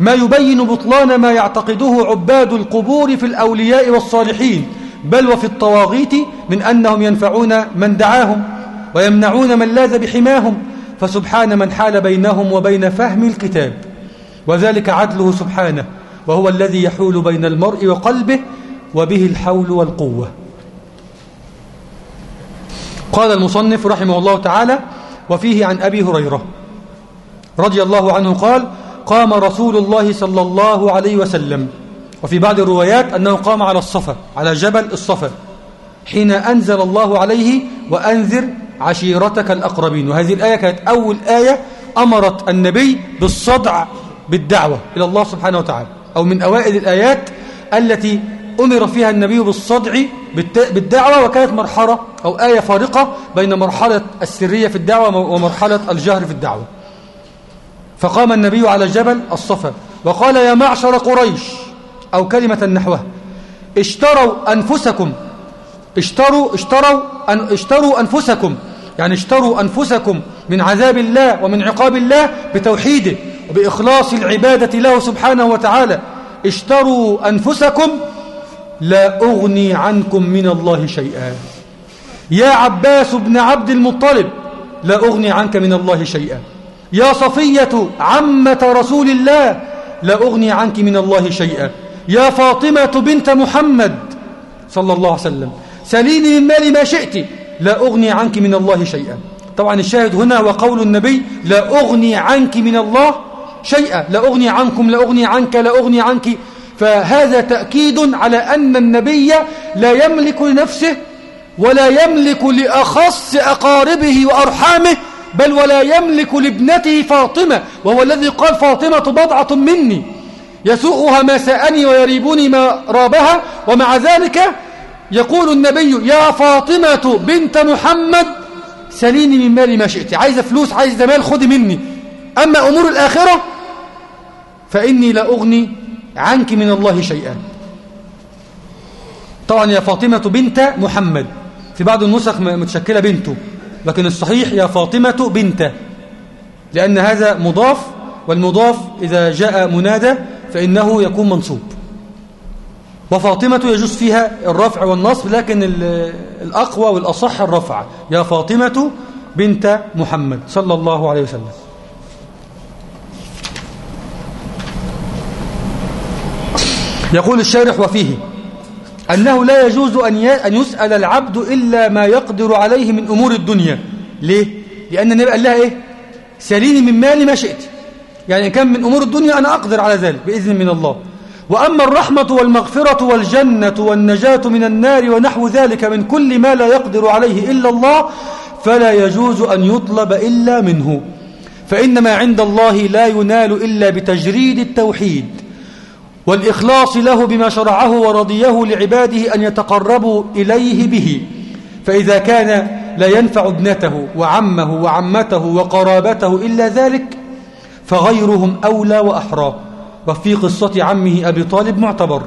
ما يبين بطلان ما يعتقده عباد القبور في الأولياء والصالحين بل وفي الطواغيت من أنهم ينفعون من دعاهم ويمنعون من لاذ بحماهم فسبحان من حال بينهم وبين فهم الكتاب. وذلك عدله سبحانه وهو الذي يحول بين المرء وقلبه وبه الحول والقوة. قال المصنف رحمه الله تعالى وفيه عن أبي هريرة رضي الله عنه قال قام رسول الله صلى الله عليه وسلم وفي بعض الروايات أنه قام على الصفا على جبل الصفا حين أنزل الله عليه وأنذر عشيرتك الأقربين. وهذه الآية كانت أول آية أمرت النبي بالصدع بالدعوة إلى الله سبحانه وتعالى أو من أوائل الآيات التي أمر فيها النبي بالصدع بالدعوة. وكانت مرحلة أو آية فارقة بين مرحلة السرية في الدعوة ومرحلة الجهر في الدعوة. فقام النبي على جبل الصفا وقال يا معشر قريش أو كلمة نحوها اشتروا أنفسكم. اشتروا اشتروا أن اشتروا أنفسكم. يعني اشتروا أنفسكم من عذاب الله ومن عقاب الله بتوحيده وبإخلاص العبادة له سبحانه وتعالى. اشتروا أنفسكم. لا أغني عنكم من الله شيئا. يا عباس بن عبد المطلب لا أغني عنك من الله شيئا. يا صفية عمة رسول الله لا أغني عنك من الله شيئا. يا فاطمة بنت محمد صلى الله عليه وسلم سليني من مالي ما شئت لا أغني عنك من الله شيئا. طبعا الشاهد هنا وقول النبي لا أغني عنك من الله شيئا لا أغني عنكم لا أغني عنك لا أغني عنك. فهذا تأكيد على أن النبي لا يملك لنفسه ولا يملك لأخص أقاربه وأرحامه بل ولا يملك لابنته فاطمة وهو الذي قال فاطمة بضعة مني. يسوءها ما ساءني ويريبني ما رابها ومع ذلك يقول النبي يا فاطمة بنت محمد سليني من مالي ما شئت عايزة فلوس عايزة مال خذي مني. أما أمور الآخرة فإني لا أغني عنك من الله شيئا. طبعا يا فاطمة بنت محمد في بعض النسخ متشكلة بنته لكن الصحيح يا فاطمة بنت لأن هذا مضاف والمضاف إذا جاء منادى فإنه يكون منصوب. وفاطمة يجوز فيها الرفع والنصب لكن الأقوى والأصح الرفع. يا فاطمة بنت محمد صلى الله عليه وسلم. يقول الشارح وفيه أنه لا يجوز أن يسأل العبد إلا ما يقدر عليه من أمور الدنيا. ليه؟ لأن النبي قال لها إيه؟ سليني من مالي ما شئت. يعني كان من أمور الدنيا أنا أقدر على ذلك بإذن من الله. وأما الرحمة والمغفرة والجنة والنجاة من النار ونحو ذلك من كل ما لا يقدر عليه إلا الله فلا يجوز أن يطلب إلا منه. فإن ما عند الله لا ينال إلا بتجريد التوحيد والإخلاص له بما شرعه ورضيه لعباده أن يتقربوا إليه به. فإذا كان لا ينفع ابنته وعمه وعمته وقرابته إلا ذلك فغيرهم أولى وأحرى. وفي قصة عمه أبي طالب معتبر.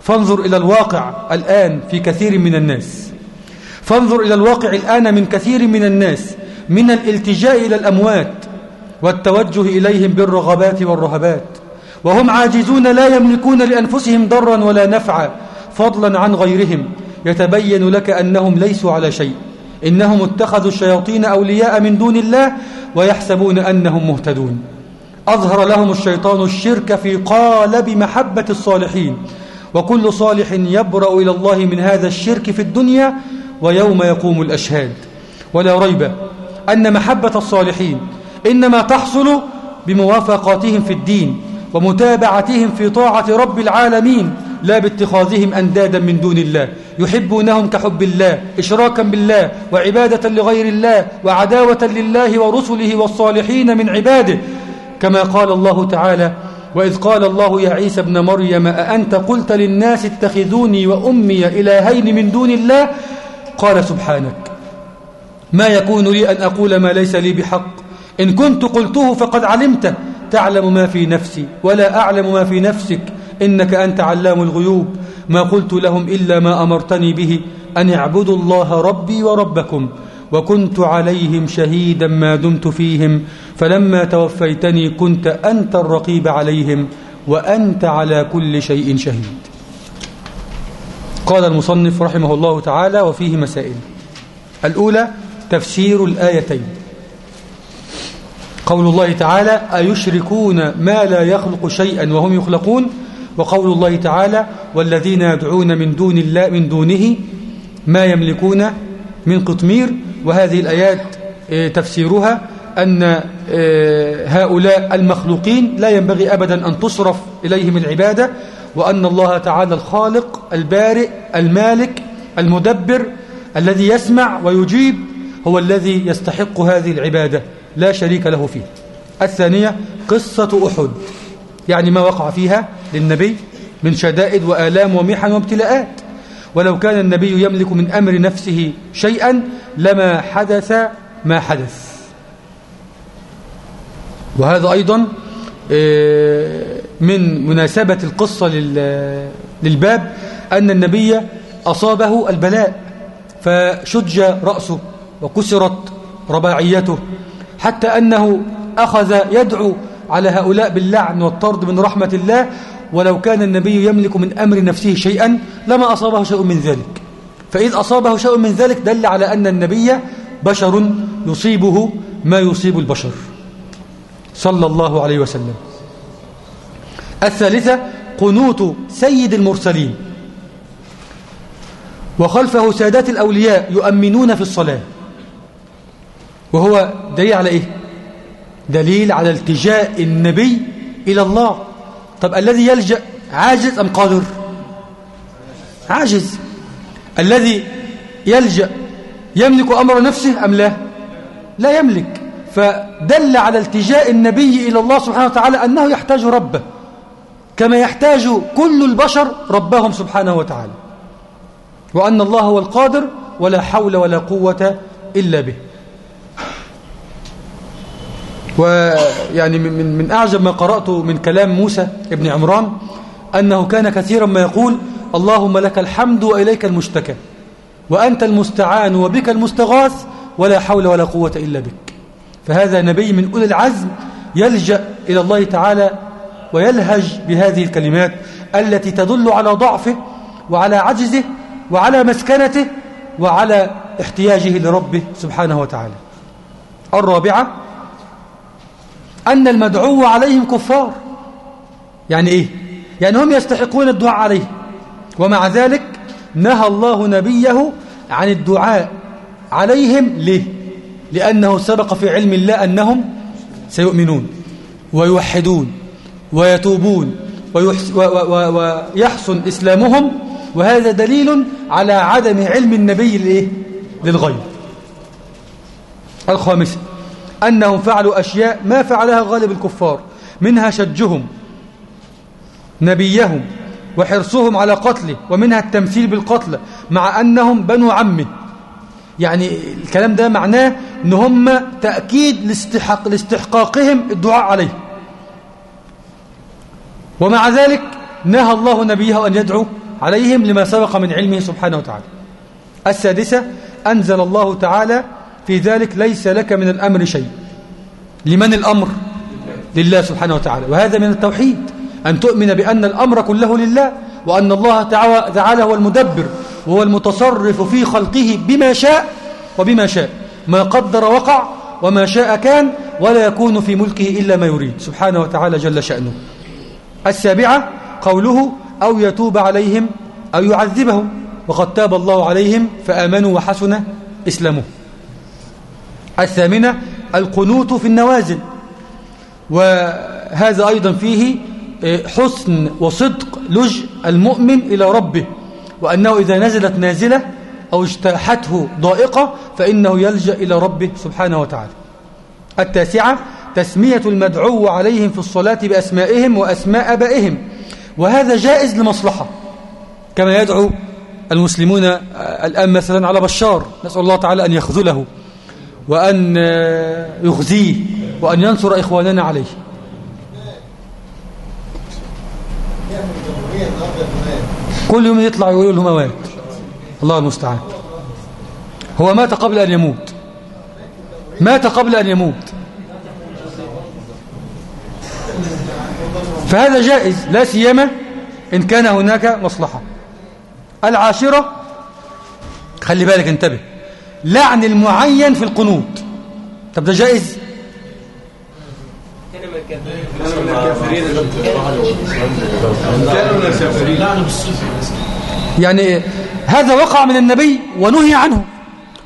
فانظر إلى الواقع الآن في كثير من الناس. فانظر إلى الواقع الآن من كثير من الناس. من الالتجاء إلى الأموات والتوجه إليهم بالرغبات والرهبات. وهم عاجزون لا يملكون لأنفسهم ضرا ولا نفعا. فضلا عن غيرهم. يتبين لك أنهم ليسوا على شيء. إنهم اتخذوا الشياطين أولياء من دون الله ويحسبون أنهم مهتدون. أظهر لهم الشيطان الشرك في قالب محبة الصالحين. وكل صالح يبرأ إلى الله من هذا الشرك في الدنيا ويوم يقوم الأشهاد. ولا ريب أن محبة الصالحين إنما تحصل بموافقاتهم في الدين ومتابعتهم في طاعة رب العالمين لا باتخاذهم أندادا من دون الله. يحبونهم كحب الله إشراكا بالله وعبادة لغير الله وعداوة لله ورسله والصالحين من عباده. كما قال الله تعالى وإذ قال الله يا عيسى ابن مريم أأنت قلت للناس اتخذوني وأمي إلهين من دون الله؟ قال سبحانك. ما يكون لي أن أقول ما ليس لي بحق. إن كنت قلته فقد علمته. تعلم ما في نفسي ولا أعلم ما في نفسك. إنك أنت علام الغيوب. ما قلت لهم إلا ما أمرتني به. أن اعبدوا الله ربي وربكم. وكنت عليهم شهيدا ما دمت فيهم فلما توفيتني كنت أنت الرقيب عليهم وأنت على كل شيء شهيد. قال المصنف رحمه الله تعالى وفيه مسائل. الأولى تفسير الآيتين. قول الله تعالى أيشركون ما لا يخلق شيئا وهم يخلقون؟ وقول الله تعالى والذين يدعون من دون الله من دونه ما يملكون من قطمير؟ وهذه الآيات تفسيرها أن آه، هؤلاء المخلوقين لا ينبغي أبدا أن تصرف إليهم العبادة وأن الله تعالى الخالق البارئ المالك المدبر الذي يسمع ويجيب هو الذي يستحق هذه العبادة. لا شريك له فيه الثانية قصة أحد. يعني ما وقع فيها للنبي من شدائد وآلام ومحن وابتلاءات. ولو كان النبي يملك من أمر نفسه شيئا لما حدث ما حدث. وهذا أيضا آه، من مناسبة القصة للباب أن النبي أصابه البلاء فشج رأسه وكسرت رباعيته حتى أنه أخذ يدعو على هؤلاء باللعن والطرد من رحمة الله ولو كان النبي يملك من أمر نفسه شيئا لما أصابه شيء من ذلك. فإذ أصابه شيء من ذلك دل على أن النبي بشر يصيبه ما يصيب البشر. صلى الله عليه وسلم. الثالثة قنوت سيد المرسلين. وخلفه سادات الأولياء يؤمنون في الصلاة. وهو دليل على إيه؟ دليل على التجاء النبي إلى الله. طب الذي يلجأ؟ عاجز أم قادر؟ عاجز. الذي يلجأ يملك أمر نفسه أم لا؟ لا يملك. فدل على التجاء النبي إلى الله سبحانه وتعالى أنه يحتاج ربه كما يحتاج كل البشر ربهم سبحانه وتعالى. وأن الله هو القادر ولا حول ولا قوة إلا به. ويعني من من أعجب ما قرأته من كلام موسى ابن عمران أنه كان كثيرا ما يقول اللهم لك الحمد وإليك المشتكى وأنت المستعان وبك المستغاث ولا حول ولا قوة إلا بك. فهذا نبي من أولي العزم يلجأ إلى الله تعالى ويلهج بهذه الكلمات التي تدل على ضعفه وعلى عجزه وعلى مسكنته وعلى احتياجه لربه سبحانه وتعالى. الرابعة أن المدعو عليهم كفار. يعني إيه؟ يعني هم يستحقون الدعاء عليه ومع ذلك نهى الله نبيه عن الدعاء عليهم ليه؟ لأنه سبق في علم الله أنهم سيؤمنون ويوحدون ويتوبون ويحسن إسلامهم وهذا دليل على عدم علم النبي لإيه؟ للغيب الخامسة أنهم فعلوا أشياء ما فعلها غالب الكفار منها شجهم نبيهم وحرصهم على قتله ومنها التمثيل بالقتل مع أنهم بنو عمه يعني الكلام ده معناه إن هم تأكيد لاستحق لاستحقاقهم الدعاء عليه. ومع ذلك نهى الله نبيه أن يدعو عليهم لما سبق من علمه سبحانه وتعالى. السادسة أنزل الله تعالى في ذلك ليس لك من الأمر شيء لمن الأمر؟ لله سبحانه وتعالى. وهذا من التوحيد. أن تؤمن بأن الأمر كله لله وأن الله تعالى هو المدبر وهو المتصرف في خلقه بما شاء وبما شاء. ما قدر وقع وما شاء كان ولا يكون في ملكه إلا ما يريد. سبحانه وتعالى جل شأنه. السابعة قوله أو يتوب عليهم أو يعذبهم. وقد تاب الله عليهم فآمنوا وحسن إسلامه. الثامنة القنوت في النوازل. وهذا أيضا فيه حسن وصدق لجء المؤمن إلى ربه وأنه إذا نزلت نازلة أو اجتاحته ضائقة فإنه يلجأ إلى ربه سبحانه وتعالى. التاسعة تسمية المدعو عليهم في الصلاة بأسمائهم وأسماء أبائهم وهذا جائز لمصلحة كما يدعو المسلمون الآن مثلا على بشار نسأل الله تعالى أن يخذله وأن يخزيه وأن ينصر إخواننا عليه. كل يوم يطلع يقول له موات الله المستعان. هو مات قبل أن يموت. مات قبل أن يموت. فهذا جائز لا سيما إن كان هناك مصلحة. العاشرة خلي بالك انتبه لعن المعين في القنوت. طب ده جائز؟ يعني هذا وقع من النبي ونهي عنه.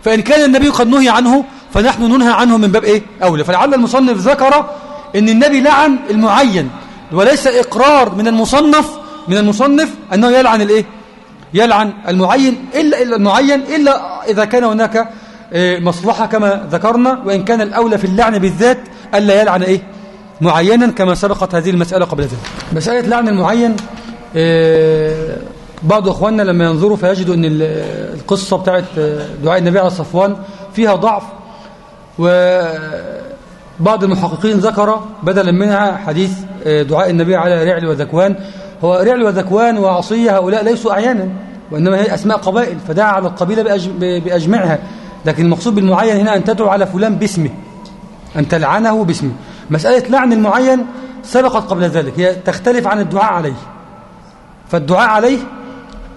فإن كان النبي قد نهي عنه فنحن ننهى عنه من باب إيه؟ أولى. فلعل المصنف ذكر أن النبي لعن المعين وليس إقرار من المصنف من المصنف أنه يلعن الإيه؟ يلعن المعين إلا, إلا المعين إلا إذا كان هناك إيه، مصلحة كما ذكرنا وإن كان الأولى في اللعن بالذات ألا يلعن إيه؟ معينا كما سبقت هذه المسألة قبل ذلك. مسألة لعن المعين إيه، بعض أخواننا لما ينظروا فيجدوا أن القصة بتاعت دعاء النبي على صفوان فيها ضعف وبعض المحققين ذكر بدلا منها حديث إيه، دعاء النبي على رعل وذكوان. هو رعل وذكوان وعصية هؤلاء ليسوا أعيانا وإنما هي أسماء قبائل فدعا على القبيلة بأجمعها. لكن المقصود بالمعين هنا أن تدعو على فلان باسمه أن تلعنه باسمه. مسألة لعن المعين سبقت قبل ذلك هي تختلف عن الدعاء عليه. فالدعاء عليه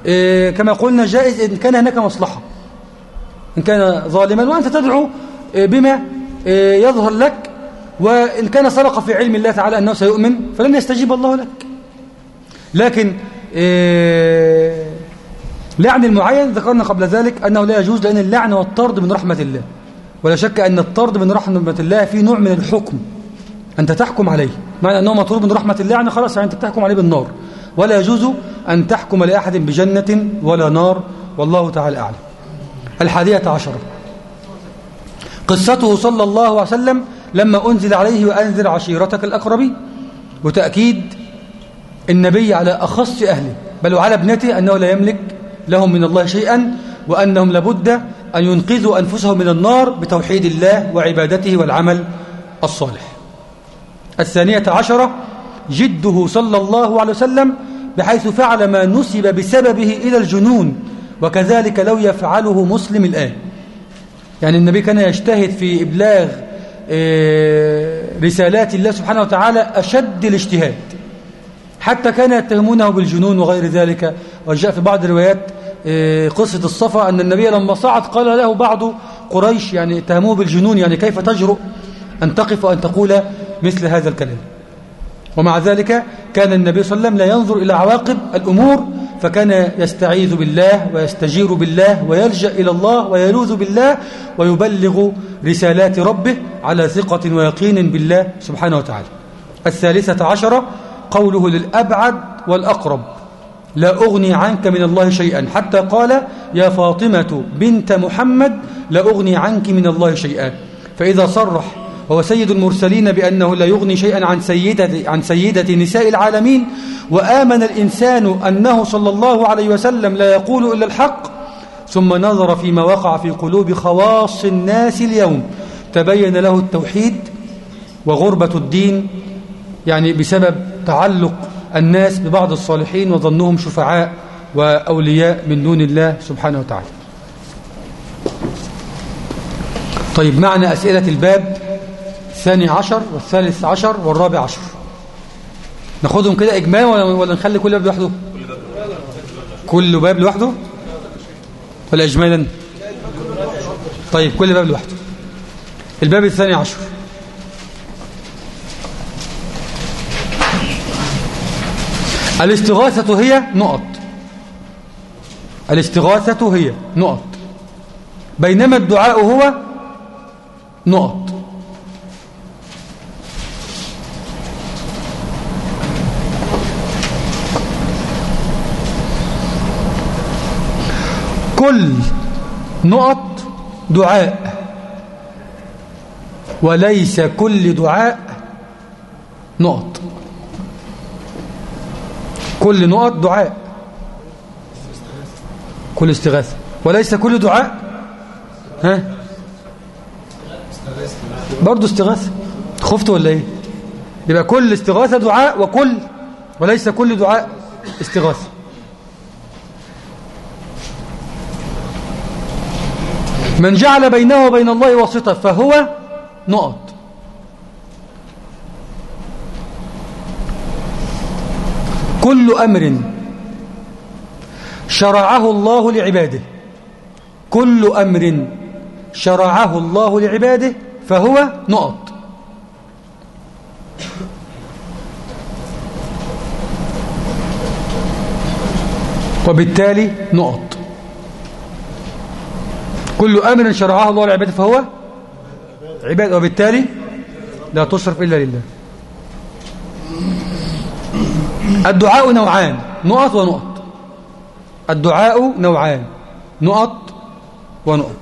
إيه، كما قلنا جائز إن كان هناك مصلحة. إن كان ظالما وأنت تدعو إيه، بما إيه، يظهر لك وإن كان سبق في علم الله تعالى أنه سيؤمن فلن يستجيب الله لك. لكن لعن المعين ذكرنا قبل ذلك أنه لا يجوز لأن اللعن والطرد من رحمة الله. ولا شك أن الطرد من رحمة الله في نوع من الحكم. أنت تحكم عليه. معنى أنه مطلوب من رحمة الله يعني خلاص يعني أنت تحكم عليه بالنار. ولا يجوز أن تحكم لأحد بجنة ولا نار. والله تعالى أعلم. الحادية عشرة. قصته صلى الله عليه وسلم لما أنزل عليه وأنذر عشيرتك الأقربين وتأكيد النبي على أخص أهله بل وعلى ابنته أنه لا يملك لهم من الله شيئا وأنهم لابد أن ينقذوا أنفسهم من النار بتوحيد الله وعبادته والعمل الصالح. الثانية عشرة جده صلى الله عليه وسلم بحيث فعل ما نسب بسببه إلى الجنون وكذلك لو يفعله مسلم الآن. يعني النبي كان يجتهد في إبلاغ آه، رسالات الله سبحانه وتعالى أشد الاجتهاد. حتى كان يتهمونه بالجنون وغير ذلك. وجاء في بعض الروايات آه، قصة الصفا أن النبي لما صعد قال له بعض قريش يعني اتهموه بالجنون يعني كيف تجرؤ أن تقف وأن تقول مثل هذا الكلام. ومع ذلك كان النبي صلى الله عليه وسلم لا ينظر إلى عواقب الأمور فكان يستعيذ بالله ويستجير بالله ويلجأ إلى الله ويلوذ بالله ويبلغ رسالات ربه على ثقة ويقين بالله سبحانه وتعالى. الثالثة عشرة قوله للأبعد والأقرب لا أغني عنك من الله شيئا. حتى قال يا فاطمة بنت محمد لا أغني عنك من الله شيئا. فإذا صرح هو سيد المرسلين بأنه لا يغني شيئا عن سيدة, عن سيدة نساء العالمين. وآمن الإنسان أنه صلى الله عليه وسلم لا يقول إلا الحق. ثم نظر فيما وقع في قلوب خواص الناس اليوم. تبين له التوحيد وغربة الدين يعني بسبب تعلق الناس ببعض الصالحين وظنهم شفعاء وأولياء من دون الله سبحانه وتعالى. طيب معنى أسئلة الباب. الثاني عشر والثالث عشر والرابع عشر. ناخدهم كده إجمال ولا نخلي كل باب لوحده؟ كل باب لوحده؟ ولا إجمالا؟ طيب كل باب لوحده. الباب الثاني عشر. الاستغاثة هي نقط. الاستغاثة هي نقط. بينما الدعاء هو نقط. كل نقط دعاء. وليس كل دعاء نقط. كل نقط دعاء. كل استغاثة. وليس كل دعاء. ها؟ برضه استغاثة. خفت ولا إيه؟ يبقى كل استغاثة دعاء وكل وليس كل دعاء استغاثة. من جعل بينه وبين الله واسطة فهو نقط. كل أمر شرعه الله لعباده. كل أمر شرعه الله لعباده فهو نقط. وبالتالي نقط. كل أمر شرعه الله لعباده فهو عبادة وبالتالي لا تصرف إلا لله. الدعاء نوعان نقط ونقط. الدعاء نوعان نقط ونقط.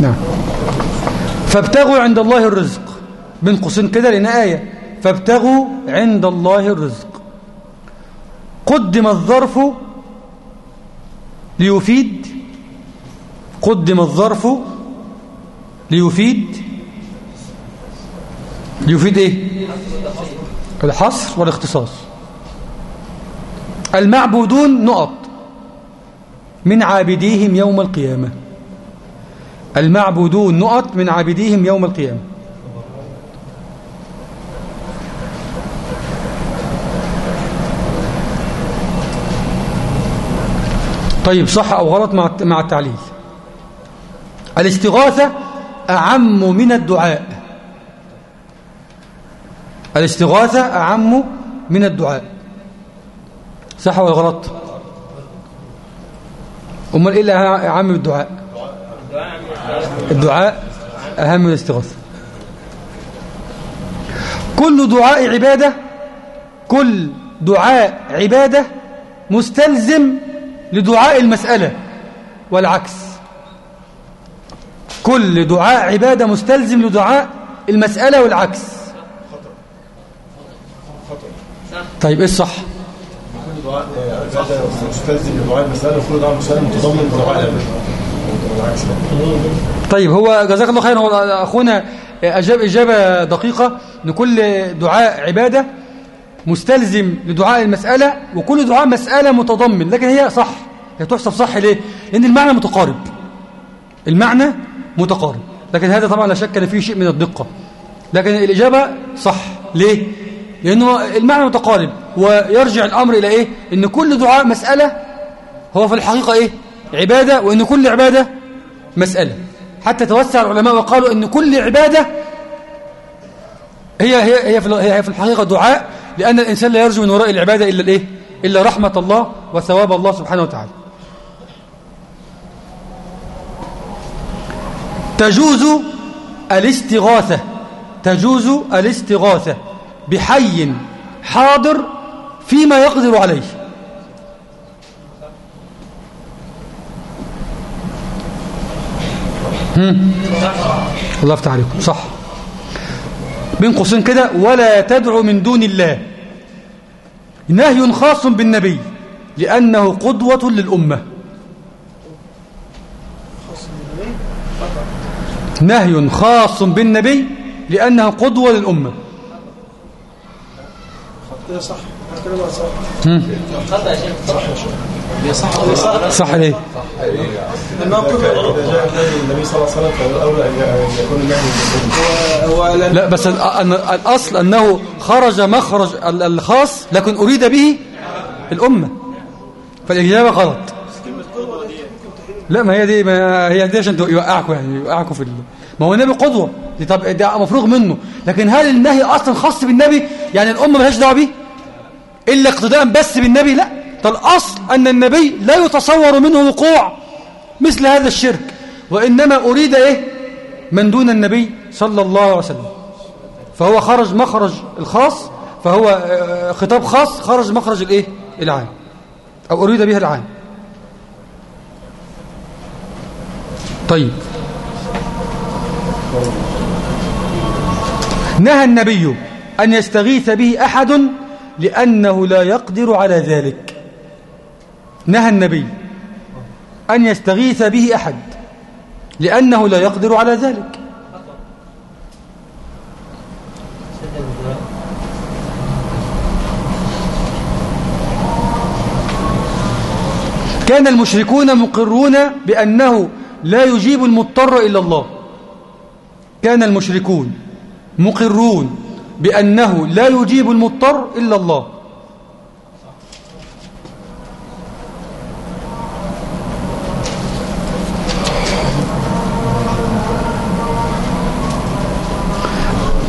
نعم. فابتغوا عند الله الرزق. بين قوسين كده لأن آية. فابتغوا عند الله الرزق. قدم الظرف ليفيد قدم الظرف ليفيد. ليفيد إيه؟ الحصر والاختصاص. المعبودون نقط من عابديهم يوم القيامة. المعبودون نقط من عابديهم يوم القيامة. طيب صح أو غلط مع مع التعليل. الاستغاثة أعم من الدعاء. الاستغاثة أعم من الدعاء. صح ولا غلط؟ أمال إيه اللي أعم من الدعاء؟ الدعاء أهم من الاستغاثة. كل دعاء عبادة كل دعاء عبادة مستلزم لدعاء المسألة والعكس. كل دعاء عبادة مستلزم لدعاء المسألة والعكس. طيب إيه الصح؟ كل دعاء عبادة مستلزم لدعاء المسألة وكل دعاء مسألة متضمن طيب هو جزاك الله خيرا. هو أخونا أجاب إجابة دقيقة أن كل دعاء عبادة مستلزم لدعاء المسألة وكل دعاء مسألة متضمن لكن هي صح هي تحسب صح ليه؟ لأن المعنى متقارب المعنى متقارب لكن هذا طبعا لا شك أن فيه شيء من الدقة لكن الإجابة صح ليه؟ لأنه المعنى متقارب ويرجع الأمر إلى إيه؟ أن كل دعاء مسألة هو في الحقيقة إيه؟ عبادة وأن كل عبادة مسألة حتى توسع العلماء وقالوا أن كل عبادة هي هي هي في هي في الحقيقة دعاء لأن الإنسان لا يرجو من وراء العبادة إلا الإيه؟ إلا رحمة الله وثواب الله سبحانه وتعالى تجوز الاستغاثة تجوز الاستغاثة بحي حاضر فيما يقدر عليه. الله يفتح عليكم صح بين قوسين كده ولا تدعو من دون الله. نهي خاص بالنبي لأنه قدوة للأمة. نهي خاص بالنبي لأنه قدوة للأمة. صح. صح. صح ليه النبي صلى الله عليه وسلم أن يكون النهي لا بس ال- أن- الأصل أنه خرج مخرج ال- الخاص لكن أريد به الأمة. فالإجابة غلط. لا ما هي دي ما هي دي عشان يوقعكم يعني يوقعكم في. ما هو النبي قدوة. دي طب ده مفروغ منه. لكن هل النهي أصلا خاص بالنبي؟ يعني الأمة ملهاش دعوة بيه إلا اقتداء بس بالنبي لا. ده الأصل أن النبي لا يتصور منه وقوع مثل هذا الشرك. وإنما أريد إيه؟ من دون النبي صلى الله عليه وسلم. فهو خرج مخرج الخاص فهو آه، خطاب خاص خرج مخرج الإيه؟ العام. أو أريد به العام. طيب. نهى النبي أن يستغيث به أحد لأنه لا يقدر على ذلك. نهى النبي أن يستغيث به أحد لأنه لا يقدر على ذلك. كان المشركون مقرون بأنه لا يجيب المضطر إلا الله. كان المشركون مقرون بأنه لا يجيب المضطر إلا الله.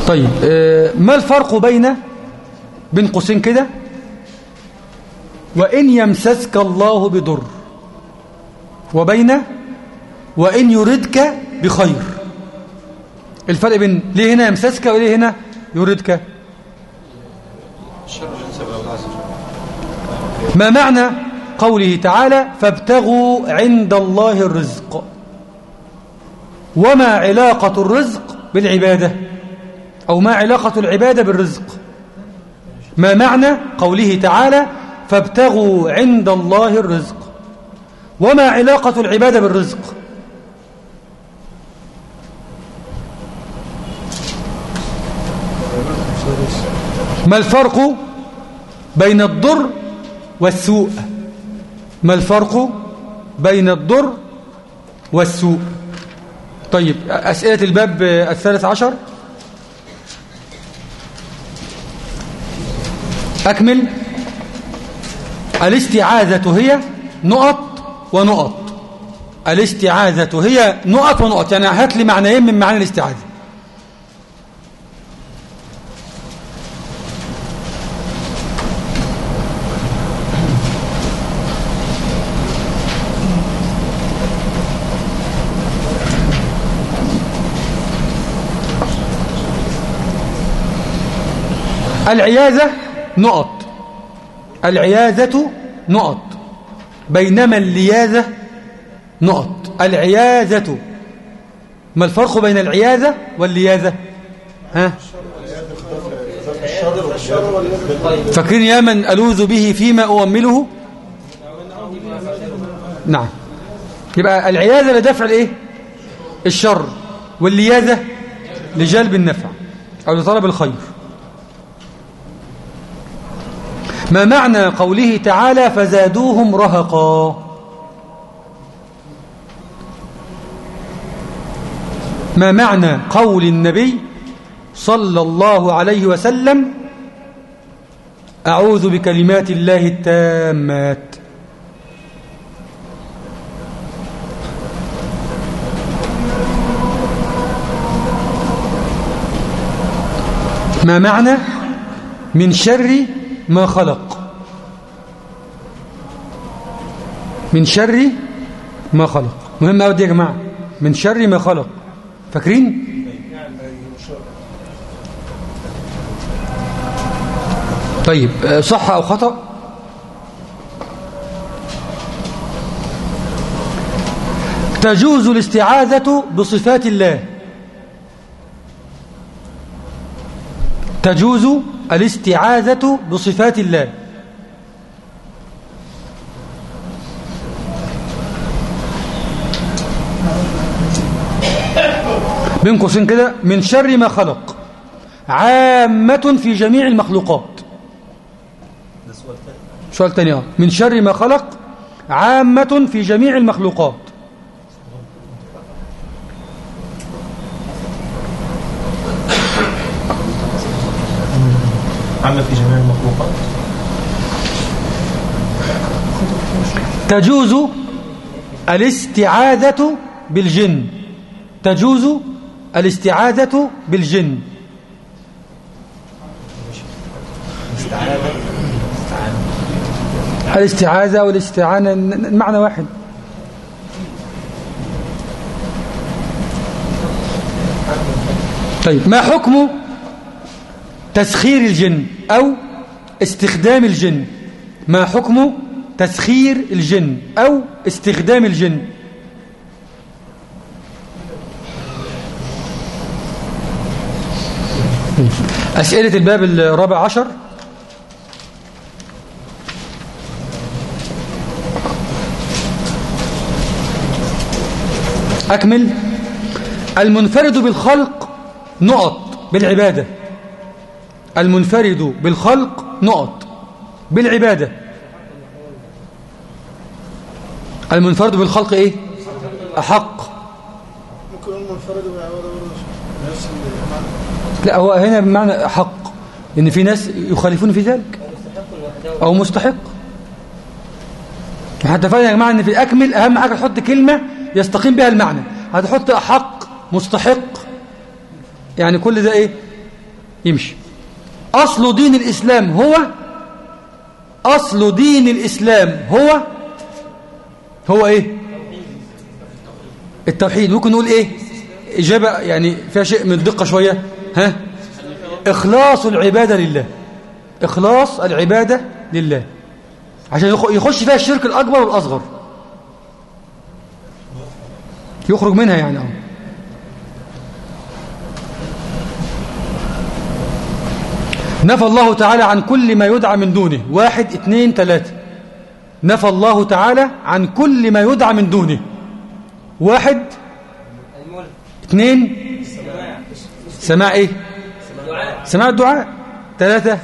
طيب آه، ما الفرق بين بين قوسين كده؟ وإن يمسسك الله بضر. وبين وإن يردك بخير. الفرق بين ليه هنا يمسسك وليه هنا يردك ما معنى قوله تعالى فابتغوا عند الله الرزق؟ وما علاقة الرزق بالعبادة؟ أو ما علاقة العبادة بالرزق؟ ما معنى قوله تعالى فابتغوا عند الله الرزق؟ وما علاقة العبادة بالرزق؟ ما الفرق بين الضر والسوء؟ ما الفرق بين الضر والسوء؟ طيب أسئلة الباب الثالث عشر. أكمل. الاستعاذة هي نقط ونقط. الاستعاذة هي نقط ونقط. يعني هات لي معنيين من معاني الاستعاذة. العياذة نقط. العياذة نقط. بينما اللياذة نقط. العياذة. ما الفرق بين العياذة واللياذة؟ ها؟ فاكرين يا من ألوذ به فيما أؤمله؟ نعم. يبقى العياذة لدفع الإيه؟ الشر. واللياذة لجلب النفع أو لطلب الخير. ما معنى قوله تعالى فزادوهم رهقا؟ ما معنى قول النبي صلى الله عليه وسلم أعوذ بكلمات الله التامات؟ ما معنى؟ من شر ما خلق. من شر ما خلق. مهم قوي دي يا جماعة. من شر ما خلق. فاكرين؟ طيب صح أو خطأ؟ تجوز الاستعاذة بصفات الله. تجوز الاستعاذة بصفات الله. بين قوسين كده من شر ما خلق. عامة في جميع المخلوقات. سؤال تاني. آه. من شر ما خلق عامة في جميع المخلوقات. عامة في جميع المخلوقات؟ تجوز الاستعاذة بالجن. تجوز الاستعاذة بالجن. الاستعاذة والاستعانة المعنى واحد. طيب ما حكم تسخير الجن أو استخدام الجن. ما حكم تسخير الجن أو استخدام الجن؟ أسئلة الباب الرابع عشر. أكمل. المنفرد بالخلق نقط بالعبادة. المنفرد بالخلق نقط بالعبادة. المنفرد بالخلق إيه؟ أحق. ممكن لا هو هنا بمعنى أحق إن في ناس يخالفون في ذلك أو مستحق. حتى فعلا يا جماعة إن في أكمل أهم حاجة تحط كلمة يستقيم بها المعنى. هتحط أحق مستحق يعني كل ده إيه؟ يمشي. أصل دين الإسلام هو أصل دين الإسلام هو هو إيه؟ التوحيد. ممكن نقول إيه؟ إجابة يعني فيها شيء من الدقة شوية. ها؟ إخلاص العبادة لله. إخلاص العبادة لله. عشان يخ- يخش فيها الشرك الأكبر والأصغر. يخرج منها يعني. آه نفى الله تعالى عن كل ما يدعى من دونه. واحد اثنين ثلاثة. نفى الله تعالى عن كل ما يدعى من دونه. واحد اثنين. سماع إيه؟ سماع الدعاء. ثلاثة.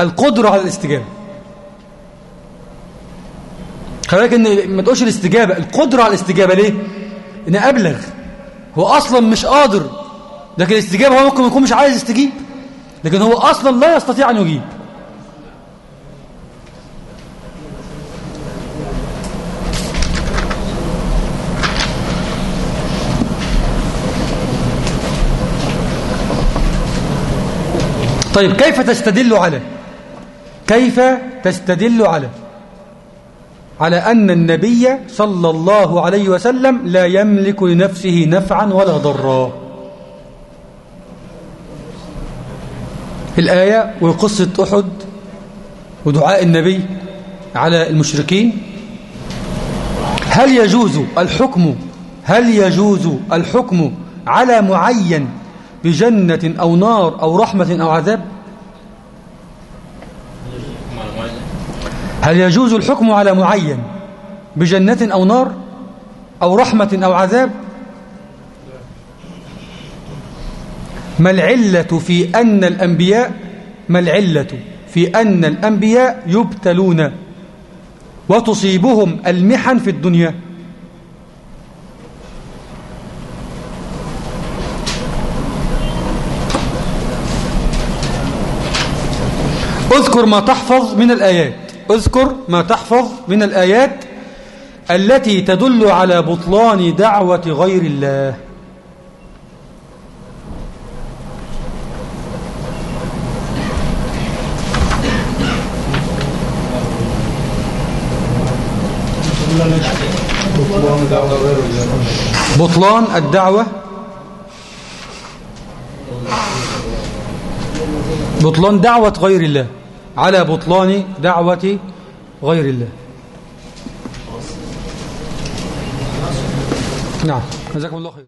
القدرة على الاستجابة. خلي إن ما تقولش الاستجابة. القدرة على الاستجابة ليه؟ إن أبلغ. هو أصلا مش قادر. لكن الاستجابة هو ممكن يكون مش عايز يستجيب. لكن هو أصلا لا يستطيع أن يجيب طيب كيف تستدل على؟ كيف تستدل على؟ على أن النبي صلى الله عليه وسلم لا يملك لنفسه نفعا ولا ضرا. الآية وقصة أحد ودعاء النبي على المشركين. هل يجوز الحكم هل يجوز الحكم على معين بجنة أو نار أو رحمة أو عذاب؟ هل يجوز الحكم على معين بجنة أو نار أو رحمة أو عذاب؟ ما العلة في أن الأنبياء ما العلة في أن الأنبياء يبتلون وتصيبهم المحن في الدنيا؟ اذكر ما تحفظ من الآيات. اذكر ما تحفظ من الآيات التي تدل على بطلان دعوة غير الله. بطلان الدعوة؟ بطلان دعوة غير الله. على بطلان دعوة غير الله. نعم. جزاكم الله خير.